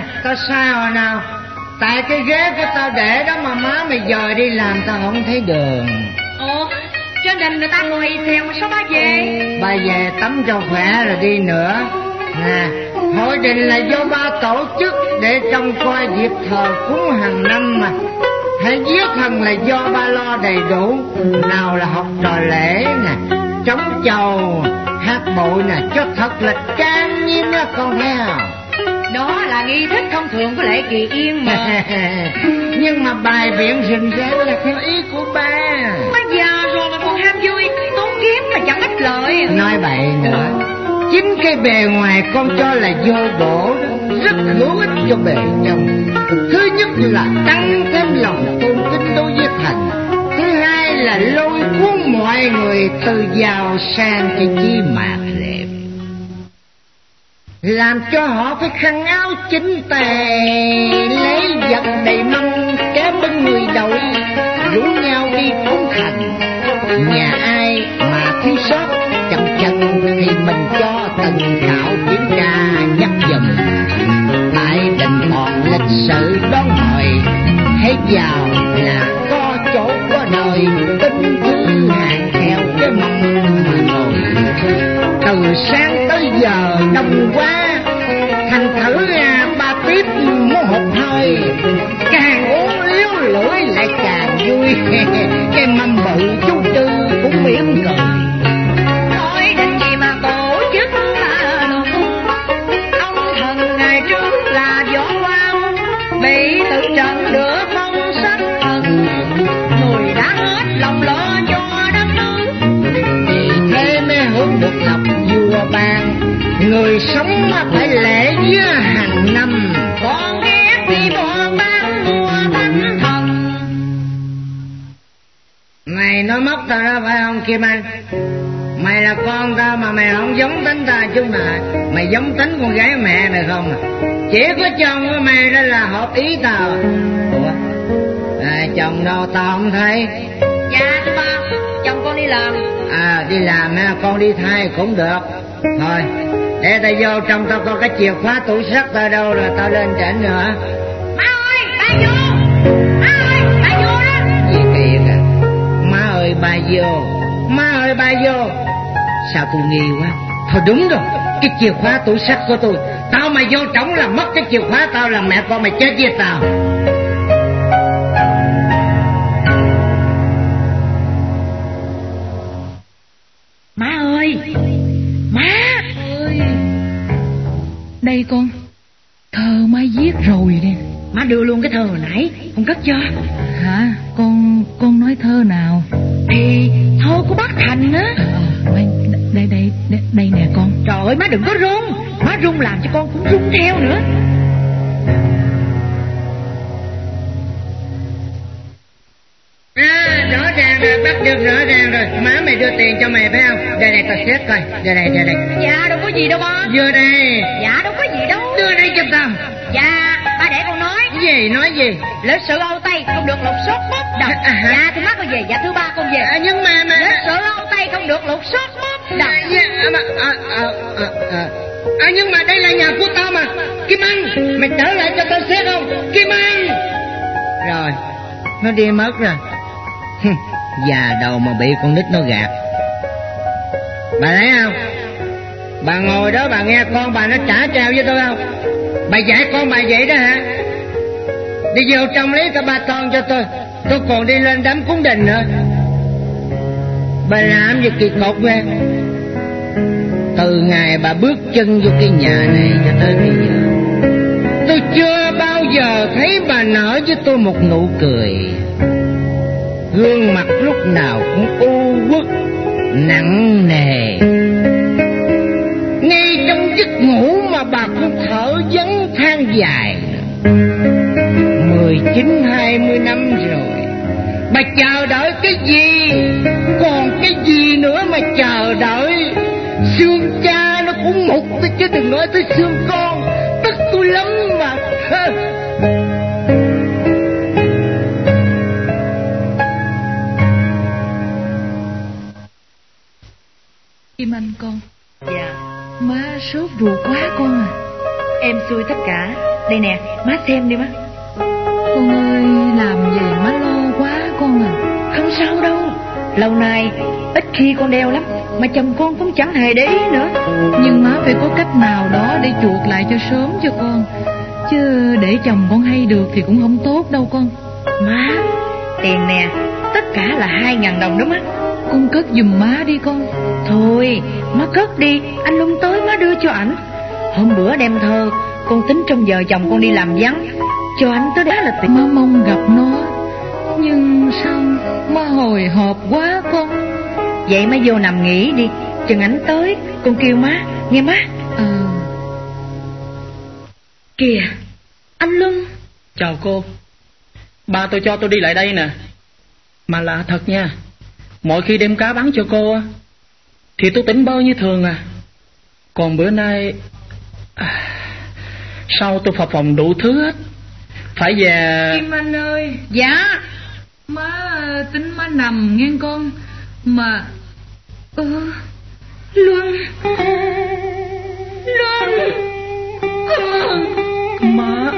Speaker 3: mày Tao sai hồi nào? Tại cái ghế của tao để đó mà má mày giờ đi làm tao không thấy đường.
Speaker 7: Ồ, cho nên người ta ngồi theo mà sao ba về?
Speaker 3: Ba về tắm cho khỏe rồi đi nữa. Nè Hội định là do ba tổ chức Để trông coi dịp thờ cúng hàng năm mà. Hãy viết thần là do ba lo đầy đủ. Nào là học trò lễ nè Trống chầu Hát bội nè Cho thật là trang nghiêm đó con thấy không
Speaker 7: Đó là nghi thức thông thường của lễ kỳ yên mà.
Speaker 3: Nhưng mà bài biện rình rang là theo ý của ba.
Speaker 7: Má già rồi mà còn ham vui Tốn kiếm mà chẳng ích lợi.
Speaker 3: Nói bậy nữa. Chính cái bề ngoài con cho là vô bổ Rất hữu ích cho bề trong. Thứ nhất là tăng thêm lòng tôn kính đối với thần Thứ hai là lôi cuốn mọi người từ giàu sang cái chi lệm làm cho họ phải khăn áo chính tề, lấy vật đầy mâm kéo bên người đội, rủ nhau đi cúng thành. Nhà ai mà thiếu sót, chậm chân thì mình cho từng khảo kiểm tra nhắc dùm tại đình còn lịch sử đón mời hết giàu là có chỗ có nơi tinh thứ hàng theo cái mâm mà ngồi từ sáng tới giờ đông quá, thành thử ra ba tiếp muốn hụt hơi. Càng uống liếu lưỡi lại càng vui. Cái mâm bự chú
Speaker 7: người
Speaker 3: sống phải lễ với hàng năm.
Speaker 7: Còn ghét đi bọn bán mua thánh thần.
Speaker 3: Mày nói mất tao đó phải không kim anh? Mày là con tao mà mày không giống tính tao chút nào mày giống tính con gái mẹ mày không à? Chỉ có chồng của mày đó là hợp ý tao ủa? À, chồng đâu tao không thấy.
Speaker 7: Dạ ba. Chồng con đi làm.
Speaker 3: À đi làm ha con đi thay cũng được. Thôi để tao vô trong tao coi cái chìa khóa tủ sắt tao đâu rồi tao lên trển nữa
Speaker 7: Má ơi ba vô. Má ơi ba vô đó.
Speaker 3: Gì kỳ kìa Má ơi ba vô. Má ơi ba vô. Sao tôi nghi quá? Thôi đúng rồi Cái chìa khóa tủ sắt của tôi. Tao mà vô trống là mất cái chìa khóa Tao là mẹ con mày chết với tao
Speaker 2: rồi nè
Speaker 7: Má đưa luôn cái thơ hồi nãy Con cất cho.
Speaker 2: Hả? Con con nói thơ nào?
Speaker 7: Thì thơ của bác Thành á.
Speaker 2: Ờ, đây, đây đây đây đây nè con.
Speaker 7: Trời ơi má đừng có run. Má run làm cho con cũng run theo nữa.
Speaker 3: À, rõ ràng rồi, bắt được rõ ràng rồi. Má mày đưa tiền cho mày phải không? Đây này tao xét coi. Đây đây, đây đây
Speaker 7: Dạ đâu có gì đâu ba
Speaker 3: Vừa đây.
Speaker 7: Dạ đâu có gì đâu.
Speaker 3: Đưa đây cho tao
Speaker 7: Dạ ba để con nói.
Speaker 3: Gì nói gì?
Speaker 7: Lịch sự Âu Tây không được lục sốt bóp đập.
Speaker 3: À?
Speaker 7: Dạ thứ mắt con về Dạ thứ ba con về.
Speaker 3: À, Nhưng mà mà
Speaker 7: Lịch sự Âu Tây không được lục sốt bóp đập.
Speaker 3: À, dạ, à, mà, à, à, à, à. à nhưng mà đây là nhà của tao mà. Kim Anh Mày trở lại cho tao xét không? Kim Anh! Rồi Nó đi mất rồi. Già đầu mà bị con nít nó gạt. Bà thấy không? Bà ngồi đó bà nghe con bà nó trả treo với tôi không Bà dạy con bà vậy đó hả? Đi vô trong lấy tao ba con cho tôi. Tôi còn đi lên đám cúng đình nữa. Bà làm gì kỳ cục ghê Từ ngày bà bước chân vô cái nhà này cho tới bây giờ, Tôi chưa bao giờ thấy bà nở với tôi một nụ cười. Gương mặt lúc nào cũng u uất, Nặng nề. Ngay trong giấc ngủ mà bà cũng thở vấn than dài. Mười chín, hai mươi năm rồi. Bà chờ đợi cái gì? Còn cái gì nữa mà chờ đợi? Xương cha nó cũng mục tôi chứ, đừng nói tới xương con. Tức tôi lắm mà.
Speaker 2: Kim Anh con sốt ruột quá con à.
Speaker 7: Em xui tất cả. Đây nè má xem đi má.
Speaker 2: Con ơi làm gì má lo quá con à.
Speaker 7: Không sao đâu. Lâu nay ít khi con đeo lắm Mà chồng con cũng chẳng hề để ý nữa.
Speaker 2: Nhưng má phải có cách nào đó để chuộc lại cho sớm cho con. Chứ để chồng con hay được thì cũng không tốt đâu con.
Speaker 7: Má Tiền nè Tất cả là hai ngàn đồng đó má
Speaker 2: Con cất giùm má đi con.
Speaker 7: Thôi má cất đi. Anh Luân tới má đưa cho ảnh. Hôm bữa đem thơ Con tính trong giờ chồng con đi làm vắng. Cho anh tới đó là tiền
Speaker 2: Má mong gặp nó. Nhưng sao má hồi hộp quá con?
Speaker 7: Vậy má vô nằm nghỉ đi. Chừng ảnh tới Con kêu má. Nghe má.
Speaker 2: Ờ
Speaker 7: Kìa Anh Luân.
Speaker 6: Chào cô. Ba tôi cho tôi đi lại đây nè. Mà lạ thật nha Mỗi khi đem cá bán cho cô á, Thì tôi tỉnh bơ như thường à. Còn bữa nay à, Sao tôi phập phòng đủ thứ hết? Phải về
Speaker 2: Kim Anh ơi.
Speaker 7: Dạ.
Speaker 2: Má tính má nằm nghe con Mà Ừ Luân. Luân.
Speaker 6: Má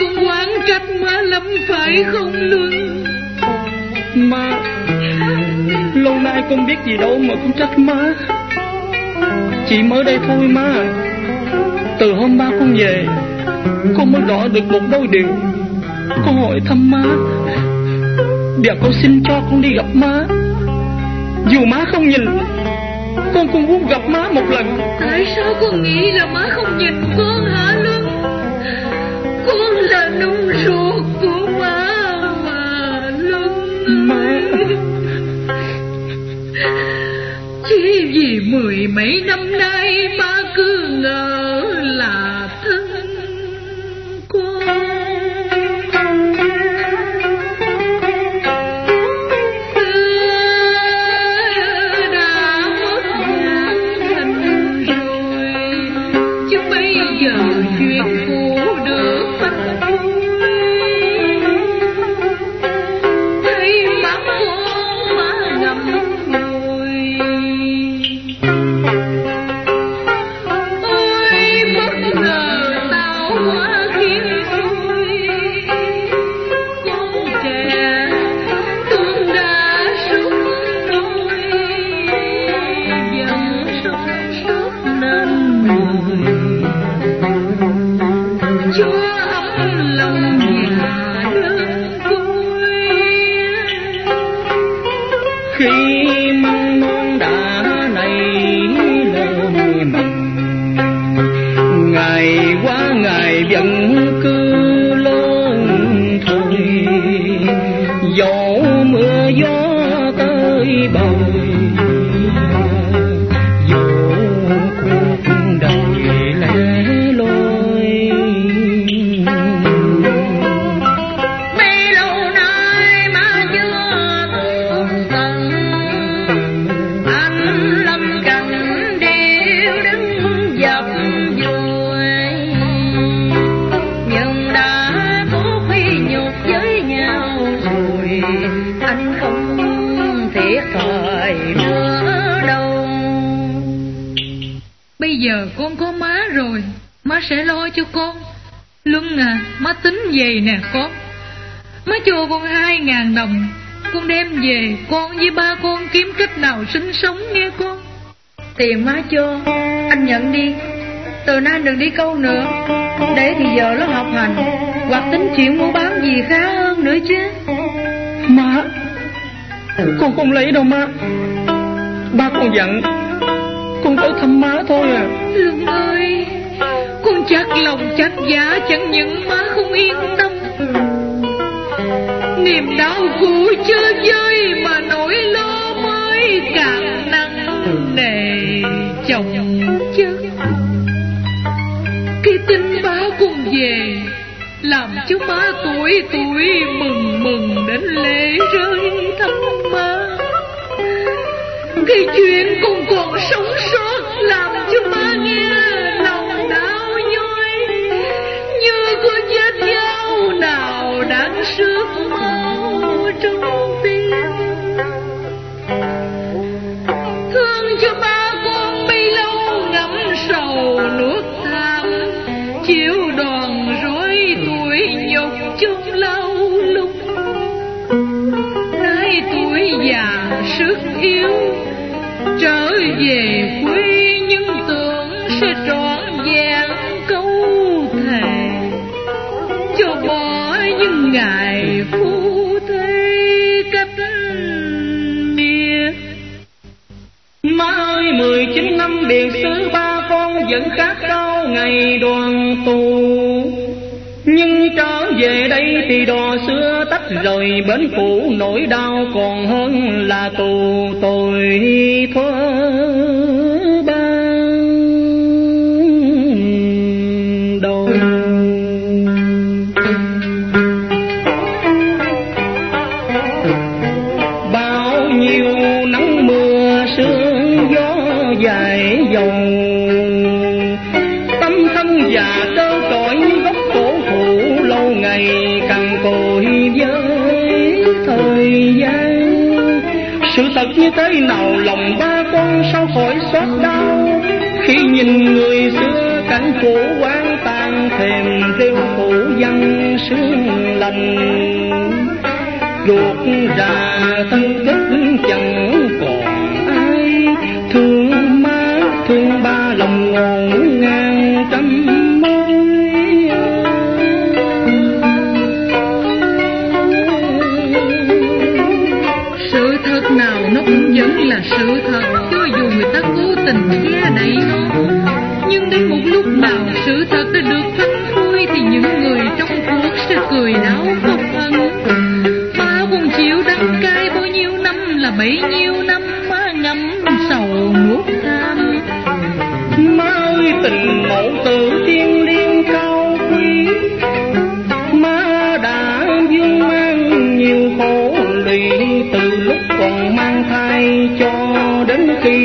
Speaker 2: Con oán trách má lắm phải không Luân?
Speaker 6: Má Lâu nay con biết gì đâu mà con trách má. Chỉ mới đây thôi má. Từ hôm ba con về Con mới rõ được một đôi điều Con hỏi thăm má. Và con xin cho con đi gặp má. Dù má không nhìn Con cũng muốn gặp má một lần.
Speaker 2: Tại sao con nghĩ là má không nhìn con hả Nung ruột của má mà Luân
Speaker 6: Má.
Speaker 2: Chỉ vì mười mấy năm nay má cứ ngờ con với ba con kiếm cách nào sinh sống nghe con? Tiền má cho anh nhận đi. Từ nay đừng đi câu nữa. Để thì giờ nó học hành. Hoặc tính chuyện mua bán gì khá hơn nữa chứ.
Speaker 6: Má Con không lấy đâu má. Ba con dặn Con tới thăm má thôi à.
Speaker 2: Luân ơi Con chắc lòng chắc giá Chẳng những má không yên tâm Niềm đau cũ chưa dơi Mà nỗi lo mới càng nặng nề chồng chất Khi tin ba cùng về, Làm cho má tuổi tuổi mừng mừng đến lễ rơi thăm má. Cái chuyện
Speaker 6: rời bến cũ nỗi đau còn hơn là tù tội thuở ban đầu bao nhiêu nắng mưa, sương gió dài dòng, tâm thân già thật như thế nào lòng ba con sao khỏi xót đau. Khi nhìn người xưa cảnh cũ quan tàn thềm rêu phủ dân sương lành. Ruột già thân thức chẳng còn ai, thương má thương ba lòng ngổn ngang.
Speaker 2: Sự thật, cho dù người ta cố tình che đậy nó nhưng đến một lúc nào sự thật đã được phanh phui thì những người trong cuộc sẽ cười náo không thân. ba con chịu đắng cay bao nhiêu năm là bấy nhiêu năm má ngắm sầu nuốt tham
Speaker 6: má ơi tình mẫu tử thiên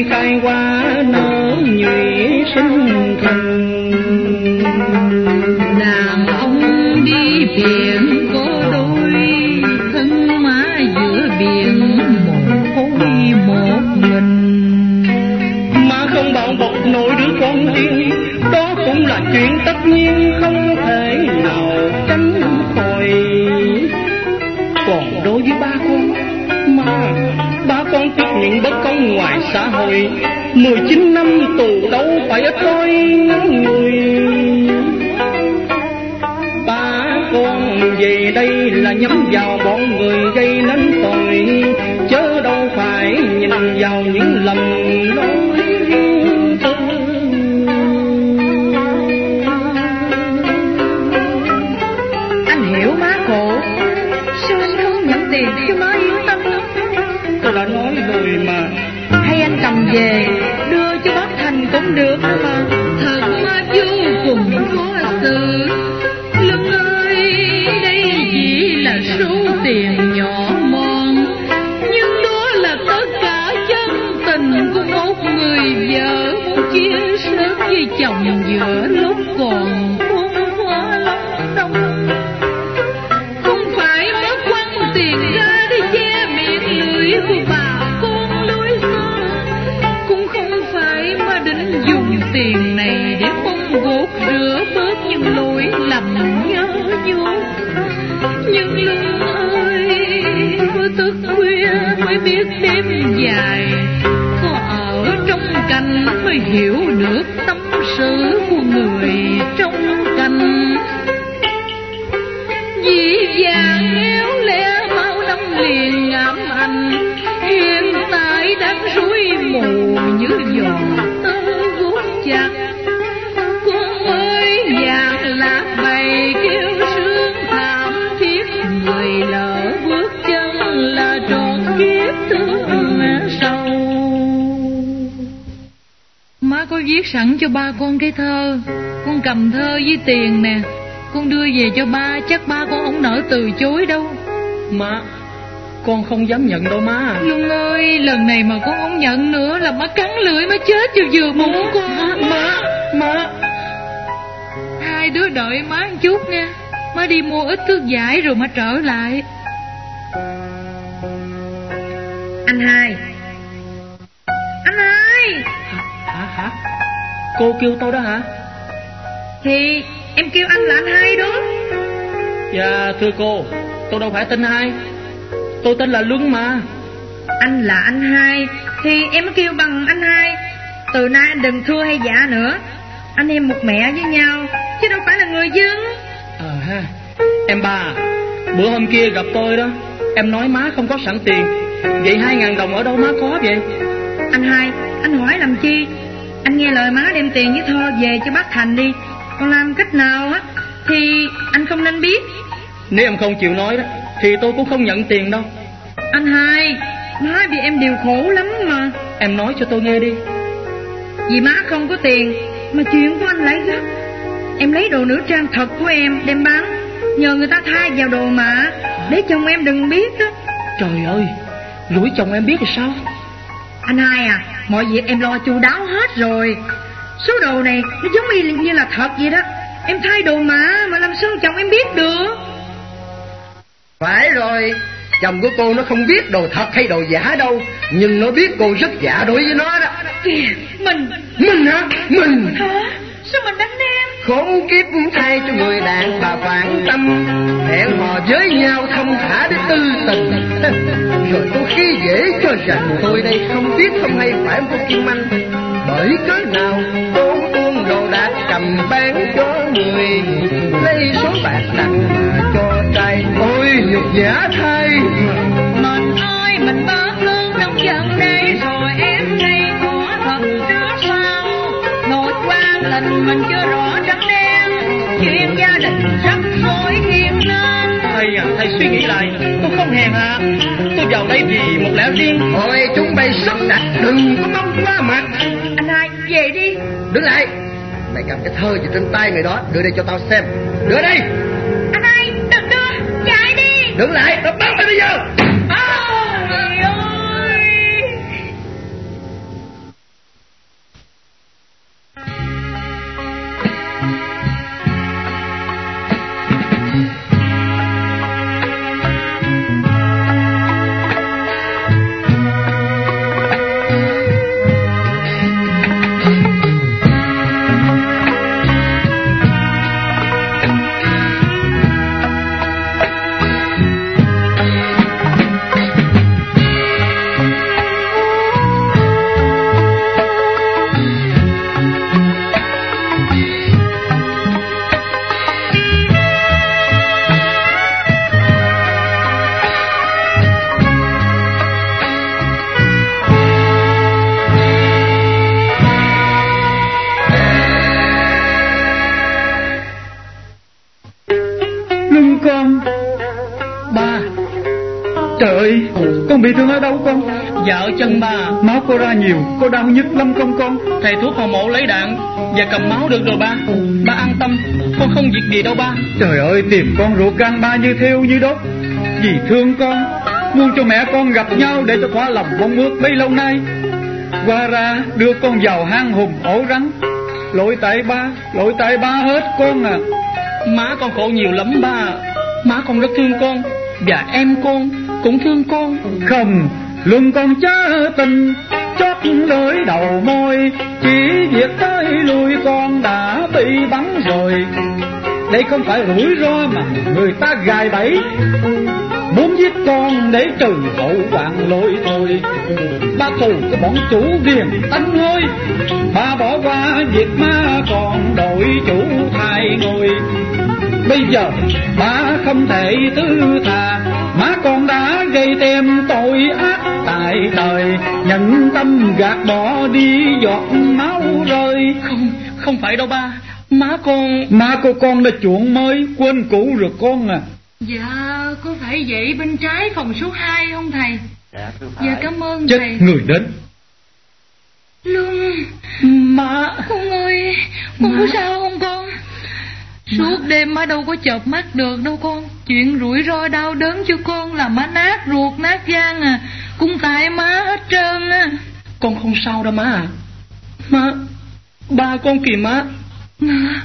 Speaker 6: khai hoa nở nhụy sinh thần.
Speaker 2: Làm ông đi
Speaker 6: biệt ngoài xã hội. 19 năm tù đâu phải ít thôi người ba con về đây là nhắm vào bọn người gây nên tội. Chớ đâu phải nhìn vào những lầm tôi đã nói mà
Speaker 2: Hay anh cầm về. Nhưng lưng ơi thức khuya mới biết đêm dài. Có ở trong cành mới hiểu được tâm sự của người. Sẵn cho ba con cái thơ. Con cầm thơ với tiền nè Con đưa về cho ba Chắc ba con không nỡ từ chối đâu.
Speaker 6: Má con không dám nhận đâu má.
Speaker 2: Luân ơi Lần này mà con không nhận nữa Là má cắn lưỡi má chết cho vừa bụng con.
Speaker 6: má má.
Speaker 2: Hai đứa đợi má một chút nha. Má đi mua ít thuốc giải rồi má trở lại. Anh hai
Speaker 6: cô kêu tôi đó hả?
Speaker 2: Thì em kêu anh là anh hai đó.
Speaker 6: Dạ thưa cô tôi đâu phải tên hai. Tôi tên là luân mà.
Speaker 2: Anh là anh hai Thì em mới kêu bằng anh hai. Từ nay anh đừng thưa hay dạ nữa. Anh em một mẹ với nhau Chứ đâu phải là người dân.
Speaker 6: Ờ ha em ba bữa hôm kia gặp tôi đó em nói má không có sẵn tiền. Vậy hai ngàn đồng ở đâu má có vậy?
Speaker 2: Anh hai Anh hỏi làm chi Anh nghe lời má đem tiền với Tho về cho bác Thành đi. Còn làm cách nào á Thì anh không nên biết.
Speaker 6: Nếu em không chịu nói đó thì tôi cũng không nhận tiền đâu.
Speaker 2: Anh hai Má vì em điều khổ lắm mà.
Speaker 6: Em nói cho tôi nghe đi.
Speaker 2: Vì má không có tiền Mà chuyện của anh lại gấp Em lấy đồ nữ trang thật của em đem bán. Nhờ người ta thay vào đồ mà. Để chồng em đừng biết đó
Speaker 6: trời ơi rủi chồng em biết thì sao?
Speaker 2: Anh hai à Mọi việc em lo chu đáo hết rồi. Số đồ này nó giống y như là thật vậy đó. Em thay đồ mà Mà làm sao chồng em biết được?
Speaker 3: Phải rồi Chồng của cô nó không biết đồ thật hay đồ giả đâu Nhưng nó biết cô rất giả đối với nó đó.
Speaker 2: Kìa Mình.
Speaker 3: Mình hả? Mình.
Speaker 2: Hả Sao mình đánh em?
Speaker 3: Khốn kiếp thay cho người đàn bà quan tâm Hẹn hò với nhau thông thả để tư tình. Rồi tôi khi dễ cho rằng tôi đây không biết không hay phải một Kim Anh. Bởi cớ nào tôi buông đồ đạc cầm bán cho người Lấy số bạc mà cho trai Ôi nhục nhã thay.
Speaker 2: Mình ơi mình bớt
Speaker 6: thầy à thầy suy nghĩ lại. Tôi không hèn hạ. Tôi vào đây vì một lẽ riêng.
Speaker 3: Thôi chúng bay sắp đặt đừng có mong qua mặt.
Speaker 2: Anh hai về đi.
Speaker 3: Đứng lại. Mày cầm cái thơ gì trên tay người đó Đưa đây cho tao xem. Đưa đây
Speaker 2: Anh hai đừng đưa. Chạy đi.
Speaker 3: Đứng lại. Tao bắt mày bây giờ
Speaker 6: chân ba.
Speaker 1: Máu cô ra nhiều Cô đau nhức lắm không con.
Speaker 6: Thầy thuốc họ mổ lấy đạn Và cầm máu được rồi ba. Ba an tâm Con không việc gì đâu ba.
Speaker 1: Trời ơi tìm con ruột gan ba như thiêu như đốt. Vì thương con Muốn cho mẹ con gặp nhau Để cho khóa lòng mong ước bấy lâu nay. Qua ra đưa con vào hang hùng ổ rắn. Lỗi tại ba Lỗi tại ba hết con à.
Speaker 6: Má con khổ nhiều lắm ba. Má con rất thương con Và em con cũng thương con.
Speaker 1: Không Luận con chớ tình, Chót lưỡi đầu môi. Chỉ việc tới lui, con đã bị bắn rồi. Đây không phải rủi ro mà người ta gài bẫy. Muốn giết con để trừ hậu hoạn lỗi thôi Ba thù của bọn chủ viền tánh ngôi Ba bỏ qua việc ma còn đội chủ thay ngồi Bây giờ ba không thể thứ tha. Má con đã gây thêm tội ác tại đời. Nhận tâm gạt bỏ đi giọt máu rơi.
Speaker 6: Không, không phải đâu ba. Má con
Speaker 1: Má của con đã chuộng mới Quên cũ rồi con à.
Speaker 2: Dạ có phải vậy bên trái phòng số 2 không thầy? Dạ cảm ơn
Speaker 1: Chết
Speaker 2: thầy.
Speaker 1: người đến.
Speaker 2: Luân
Speaker 6: Má
Speaker 2: Con ơi Con có sao không Suốt đêm má đâu có chợp mắt được đâu con. Chuyện rủi ro đau đớn cho con là má nát ruột nát gan à. Cũng tại má hết trơn á.
Speaker 6: Con không sao đâu má à. Má Ba con kìa má.
Speaker 2: Má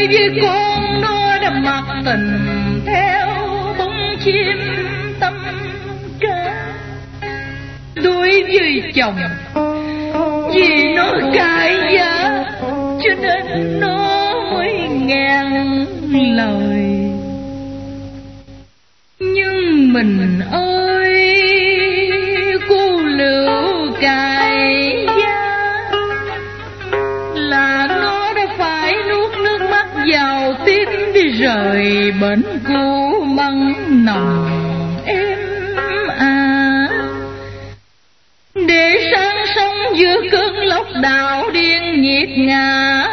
Speaker 2: đối với con
Speaker 1: nó
Speaker 2: đã mặc tình theo bóng chim tâm ca đối với chồng, vì nó cãi giá, cho nên nó mới ngàn lời. Nhưng mình ơi, cô lựu cài rời bến cũ măng nồng em à. Để sang sông giữa cơn lốc đảo điên nhiệt ngã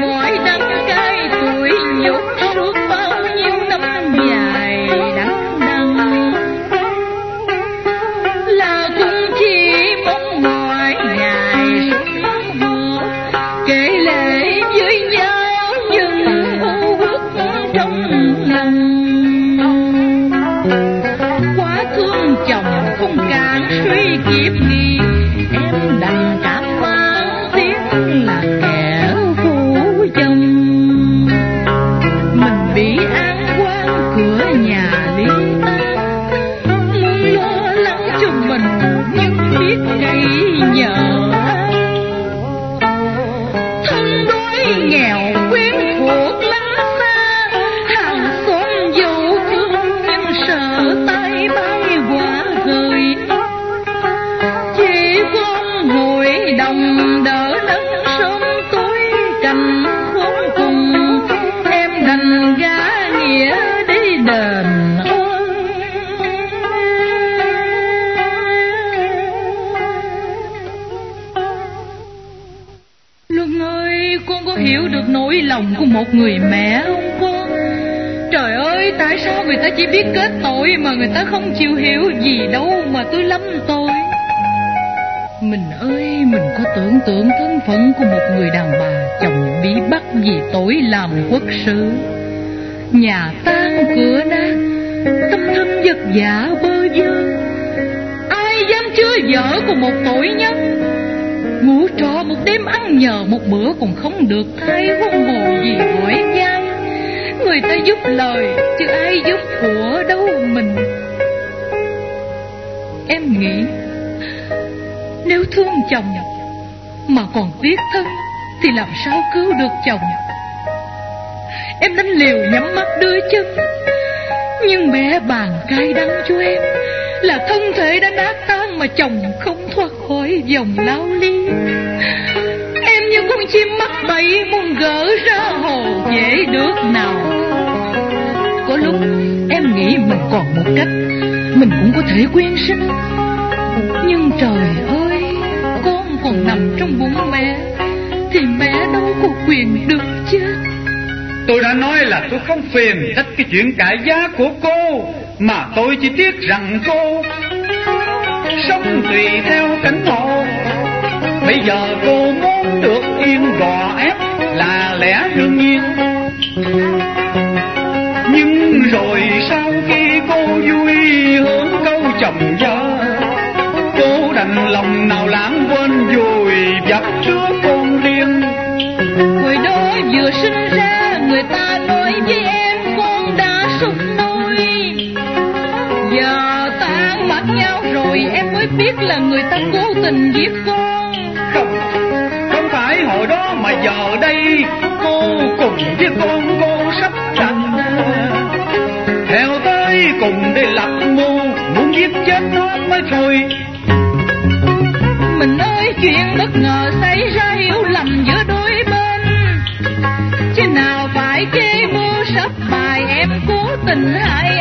Speaker 2: more. Bàn cay đắng cho em Là thân thể đã nát tan Mà chồng không thoát khỏi dòng lao ly. Em như con chim mắc bẫy Muốn gỡ ra hồ dễ được nào. Có lúc em nghĩ mình còn một cách, Mình cũng có thể quyên sinh. Nhưng trời ơi, Con còn nằm trong bụng mẹ, Thì mẹ đâu có quyền được chết
Speaker 1: Tôi đã nói là tôi không phiền trách cái chuyện cải giá của cô. Mà tôi chỉ tiếc rằng cô Sống tùy theo cánh ngộ Bây giờ cô muốn được yên gò ép là lẽ đương nhiên. Nhưng rồi sau khi cô vui hướng câu chồng vợ, Cô đành lòng nào lãng quên vùi dập trước con riêng
Speaker 2: Hồi đó vừa sinh biết là người ta cố tình giết con.
Speaker 1: Không, không phải hồi đó mà giờ đây Cô cùng với con cô sắp thành Theo tới cùng để lập mưu Muốn giết chết nó mới thôi.
Speaker 2: Mình ơi chuyện bất ngờ xảy ra hiểu lầm giữa đôi bên. Chứ nào phải chế mưu sắp bài em cố tình hại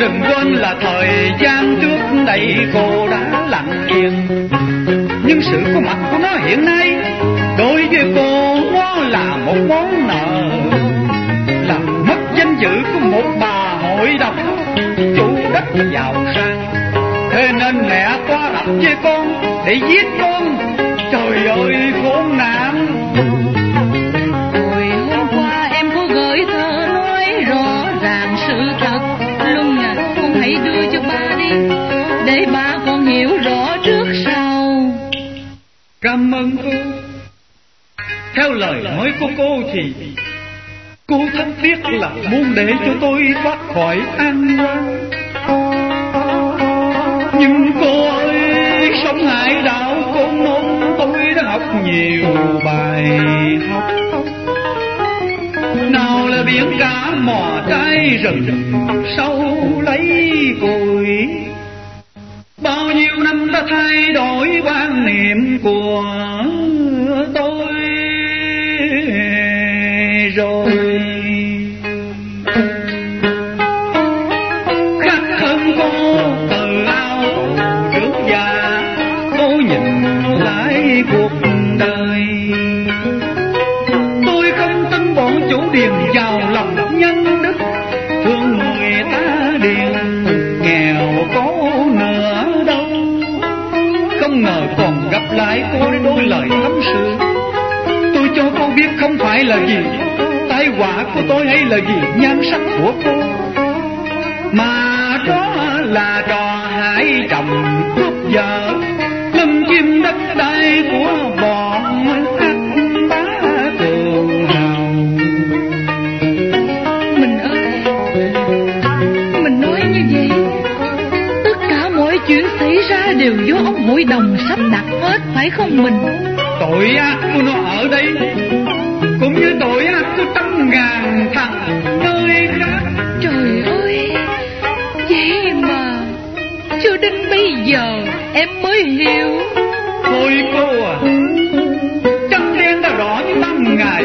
Speaker 1: đừng quên là thời gian trước đây cô đã lặng yên. Nhưng sự có mặt của nó hiện nay Đối với cô nó là một món nợ. Làm mất danh dự của một bà hội đồng Chủ đất giàu sang. Thế nên mẹ toa lập với con Để giết con. Trời ơi, khốn nạn.
Speaker 2: Để ba con hiểu rõ trước sau.
Speaker 1: Cảm ơn cô. Theo lời nói của cô thì, Cô thân thiết là muốn để cho tôi thoát khỏi an quan Nhưng cô ơi, Sống hải đảo, cô môn tôi đã học nhiều bài học. Nào là biển cả mò trái rừng Sâu lấy cùi
Speaker 2: chuyện xảy ra đều do ông hội đồng sắp đặt hết phải không mình?
Speaker 1: Tội ác của nó ở đây cũng như tội ác của trăm ngàn thằng nơi khác
Speaker 2: Trời ơi Vậy mà Cho đến bây giờ Em mới hiểu.
Speaker 1: Thôi cô à chân đen đã rõ như ban ngày.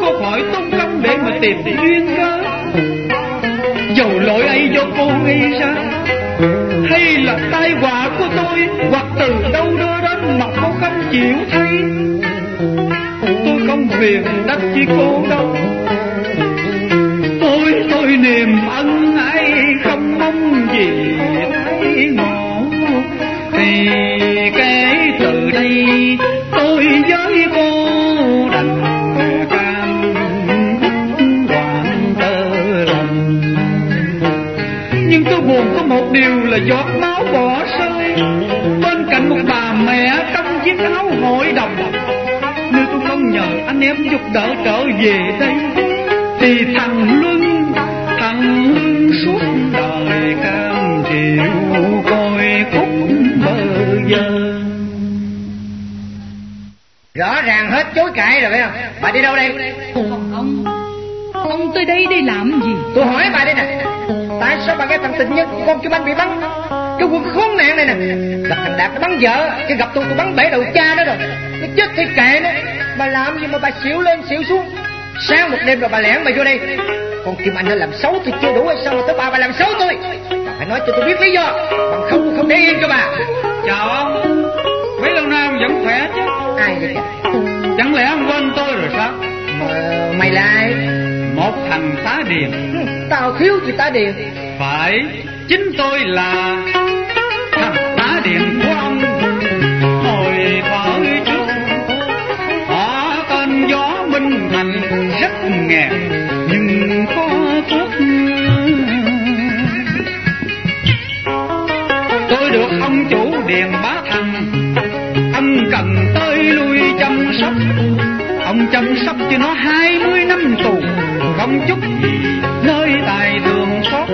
Speaker 1: Cô khỏi tốn công để mà tìm duyên cớ. Dầu lỗi ấy do cô gây ra hay là tai họa của tôi, hoặc từ đâu đưa đến mà cô không chịu thấy? Tôi không phiền đắc chi cô đâu. Là giọt máu bỏ rơi. Bên cạnh một bà mẹ trong chiếc áo hội đồng. Nếu tôi không nhờ anh em giúp đỡ trở về đây. Thì thằng luân thằng luân suốt đời cam chịu coi khúc bơ vơ
Speaker 3: Rõ ràng hết chối cãi rồi phải không? Bà đi đâu đây?
Speaker 2: Ông Ông tới đây để làm gì?
Speaker 3: Tôi hỏi bà đây nè sao bà nghe thằng tình nhân con Kim Anh bị bắn? Cái quân khốn nạn này nè. Gặp thằng Đạt nó bắn vợ Cái gặp tôi tôi bắn bể đầu cha nó rồi. Nó chết thì kệ nó. Bà làm gì mà bà xỉu lên xỉu xuống? Sáng một đêm rồi bà lẻn bà vô đây. Con Kim Anh nó làm xấu thì chưa đủ hay sao mà tới bà bà làm xấu tôi? Bà phải nói cho tôi biết lý do. Bằng không không để yên cho bà.
Speaker 1: Chào ông mấy lâu nay ông vẫn khỏe chứ.
Speaker 3: Ai vậy?
Speaker 1: Chẳng lẽ ông quên tôi rồi sao?
Speaker 3: Mà Mày là ai?
Speaker 1: Một thằng tá điền.
Speaker 3: Tao thiếu gì ta điền
Speaker 1: phải, chính tôi là thằng tá điện của ông hồi thuở trước họ tên gió minh thành, rất nghèo, nhưng có phúc. Tôi được ông chủ điền bá thằng ân cần tới lui chăm sóc. Ông chăm sóc cho nó hai mươi năm tù, không chút gì, nơi tài đường xót.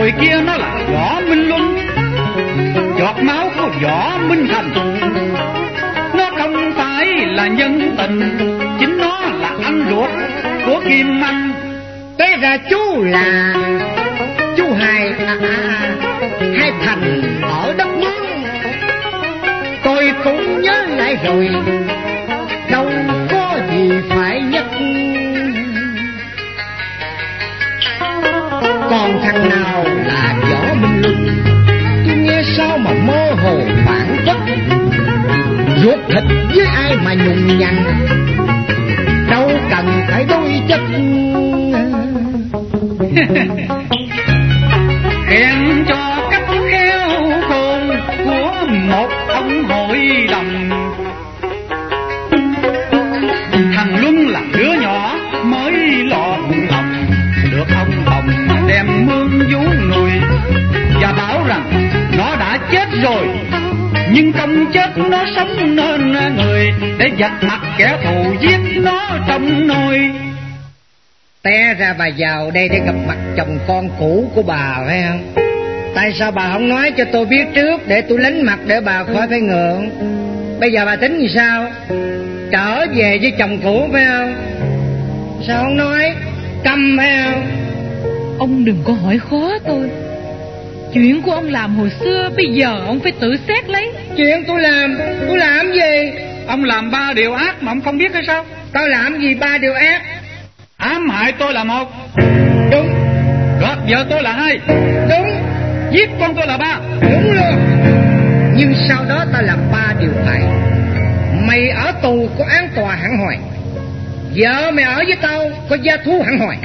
Speaker 1: Chính kia nó là võ minh luân. Giọt máu của võ minh thành. Nó không phải là nhân tình chính nó là anh ruột của kim anh.
Speaker 3: Thế ra chú là chú hai à, à, hai thành ở đất nước. Tôi cũng nhớ lại rồi còn thằng nào là võ minh luân? Tôi nghe sao mà mơ hồ bản chất? Ruột thịt với ai mà nhùng nhằn đâu cần phải đôi chất?
Speaker 1: để giặt mặt kẻ thù giết nó trong nồi.
Speaker 3: Té ra bà vào đây để gặp mặt chồng con cũ của bà phải không? Tại sao bà không nói cho tôi biết trước để tôi lánh mặt để bà khỏi phải ngượng? Bây giờ bà tính như sao? Trở về với chồng cũ phải không? Sao không nói? Câm phải không?
Speaker 2: Ông đừng có hỏi khó tôi. Chuyện của ông làm hồi xưa Bây giờ ông phải tự xét lấy.
Speaker 3: Chuyện tôi làm tôi làm gì
Speaker 1: ông làm ba điều ác mà ông không biết hay sao?
Speaker 3: Tao làm gì ba điều ác?
Speaker 1: Ám hại tôi là một.
Speaker 3: Đúng.
Speaker 1: Gạt vợ tôi là hai.
Speaker 3: Đúng.
Speaker 1: Giết con tôi là ba.
Speaker 3: Đúng luôn. Nhưng sau đó tao làm ba điều phải mày ở tù có án tòa hẳn hoài vợ mày ở với tao có gia thú hẳn hoài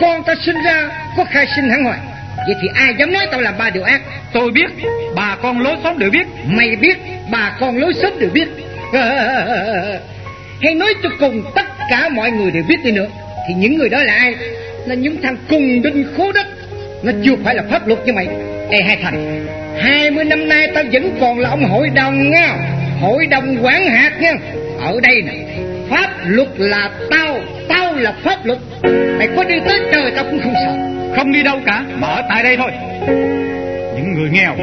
Speaker 3: con tao sinh ra có khai sinh hẳn hoài vậy thì ai dám nói tao làm ba điều ác?
Speaker 1: Tôi biết. Bà con lối xóm đều biết.
Speaker 3: Mày biết bà con lối xóm đều biết hay nói cho cùng tất cả mọi người đều biết đi nữa. Thì những người đó là ai? Là những thằng cùng đinh khố đất. Nó chưa phải là pháp luật như mày. Ê, hai thành hai mươi năm nay tao vẫn còn là ông hội đồng nha. Hội đồng quản hạt nha. Ở đây nè pháp luật là tao. Tao là pháp luật. Mày có đi tới trời tao cũng không sợ.
Speaker 1: Không đi đâu cả. Mà ở tại đây thôi. Những người nghèo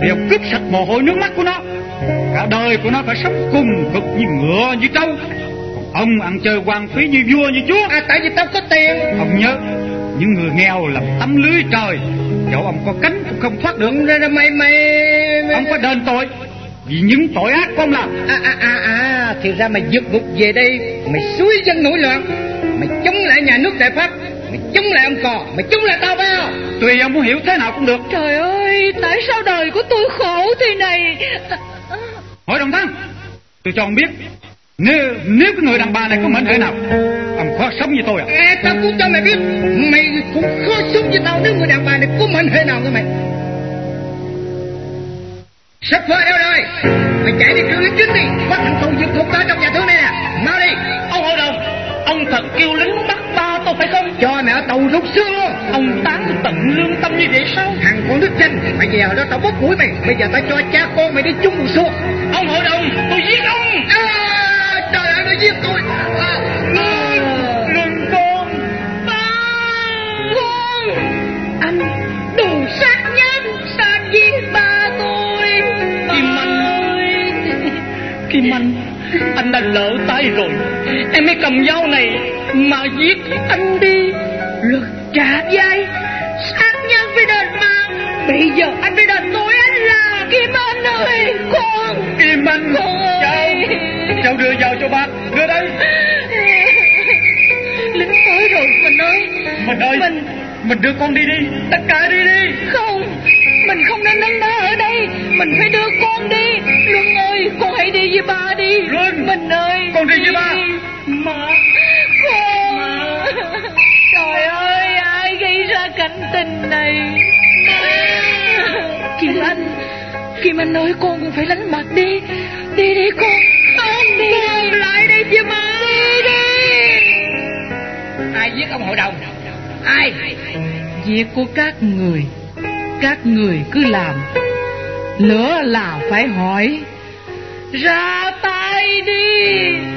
Speaker 1: đều cướp sạch mồ hôi nước mắt của nó. Cả đời của nó phải sống cùng cực như ngựa như trâu. Còn ông ăn chơi quan phí như vua như chúa.
Speaker 3: À tại vì tao có tiền.
Speaker 1: Ông nhớ những người nghèo là tấm lưới trời. Dẫu ông có cánh cũng không thoát được.
Speaker 3: Ra ra mày mày,
Speaker 1: ông phải đền tội vì những tội ác của ông làm.
Speaker 3: À à à à thì ra mày vượt ngục về đây mày suối dân nổi loạn. Mày chống lại nhà nước đại pháp mày chống lại ông cò mày chống lại tao phải không
Speaker 1: tùy ông muốn hiểu thế nào cũng được.
Speaker 2: Trời ơi Tại sao đời của tôi khổ thế này?
Speaker 1: Hội đồng thăng tôi cho ông biết nếu nếu cái người đàn bà này có mệnh hệ nào ông khó sống như tôi à?
Speaker 3: À tao cũng cho mày biết mày cũng khó sống với tao nếu người đàn bà này có mệnh hệ nào nữa mày. Sắp vợ đâu rồi. Mày chạy đi kêu lính chính đi. Bắt thằng tù giật thuộc tới trong nhà thương này nè. Mau đi.
Speaker 6: Ông hội đồng Ông thật kêu lính bắt tôi phải không?
Speaker 3: Cho ở tù rút xương luôn
Speaker 6: Ông tán tận lương tâm như vậy sao?
Speaker 3: Thằng con nước chanh mày về đó tao bóp mũi mày. Bây giờ tao cho cha con mày đi chung một xô.
Speaker 6: Ông hội đồng tôi giết ông.
Speaker 3: À, trời ơi nó giết tôi. À, à.
Speaker 6: Lương con.
Speaker 2: Con Anh đủ sát nhân Sát giết ba tôi.
Speaker 6: Kim Anh. Kim Anh Anh đã lỡ tay rồi. Em mới cầm dao này Mà giết anh đi.
Speaker 2: Luật trả dây. Sát nhân phải đền mạng. Bây giờ anh phải đền tội anh là Kim Anh ơi. Con.
Speaker 1: Kim Anh.
Speaker 2: Con ơi
Speaker 1: cháu đưa vào cho bác. Đưa đây.
Speaker 2: Lính tới rồi mình ơi.
Speaker 1: Mình ơi.
Speaker 2: Mình.
Speaker 1: Mình đưa con đi đi. Tất cả đi đi.
Speaker 2: Không Mình không nên nấn ná ở đây. Mình phải đưa con đi. Luân ơi con hãy đi với ba đi.
Speaker 1: Luân,
Speaker 2: Mình ơi!
Speaker 1: Con đi với ba.
Speaker 2: Mà Con Trời ơi ai gây ra cảnh tình này? Kim Anh Kim Anh ơi con cũng phải lánh mặt đi. Đi đi con. Không đi Con lại đây với má. Đi đi.
Speaker 3: Ai giết ông hội đồng? Ai?
Speaker 2: Việc của các người các người cứ làm. Lỡ là phải hỏi Ra tay đi.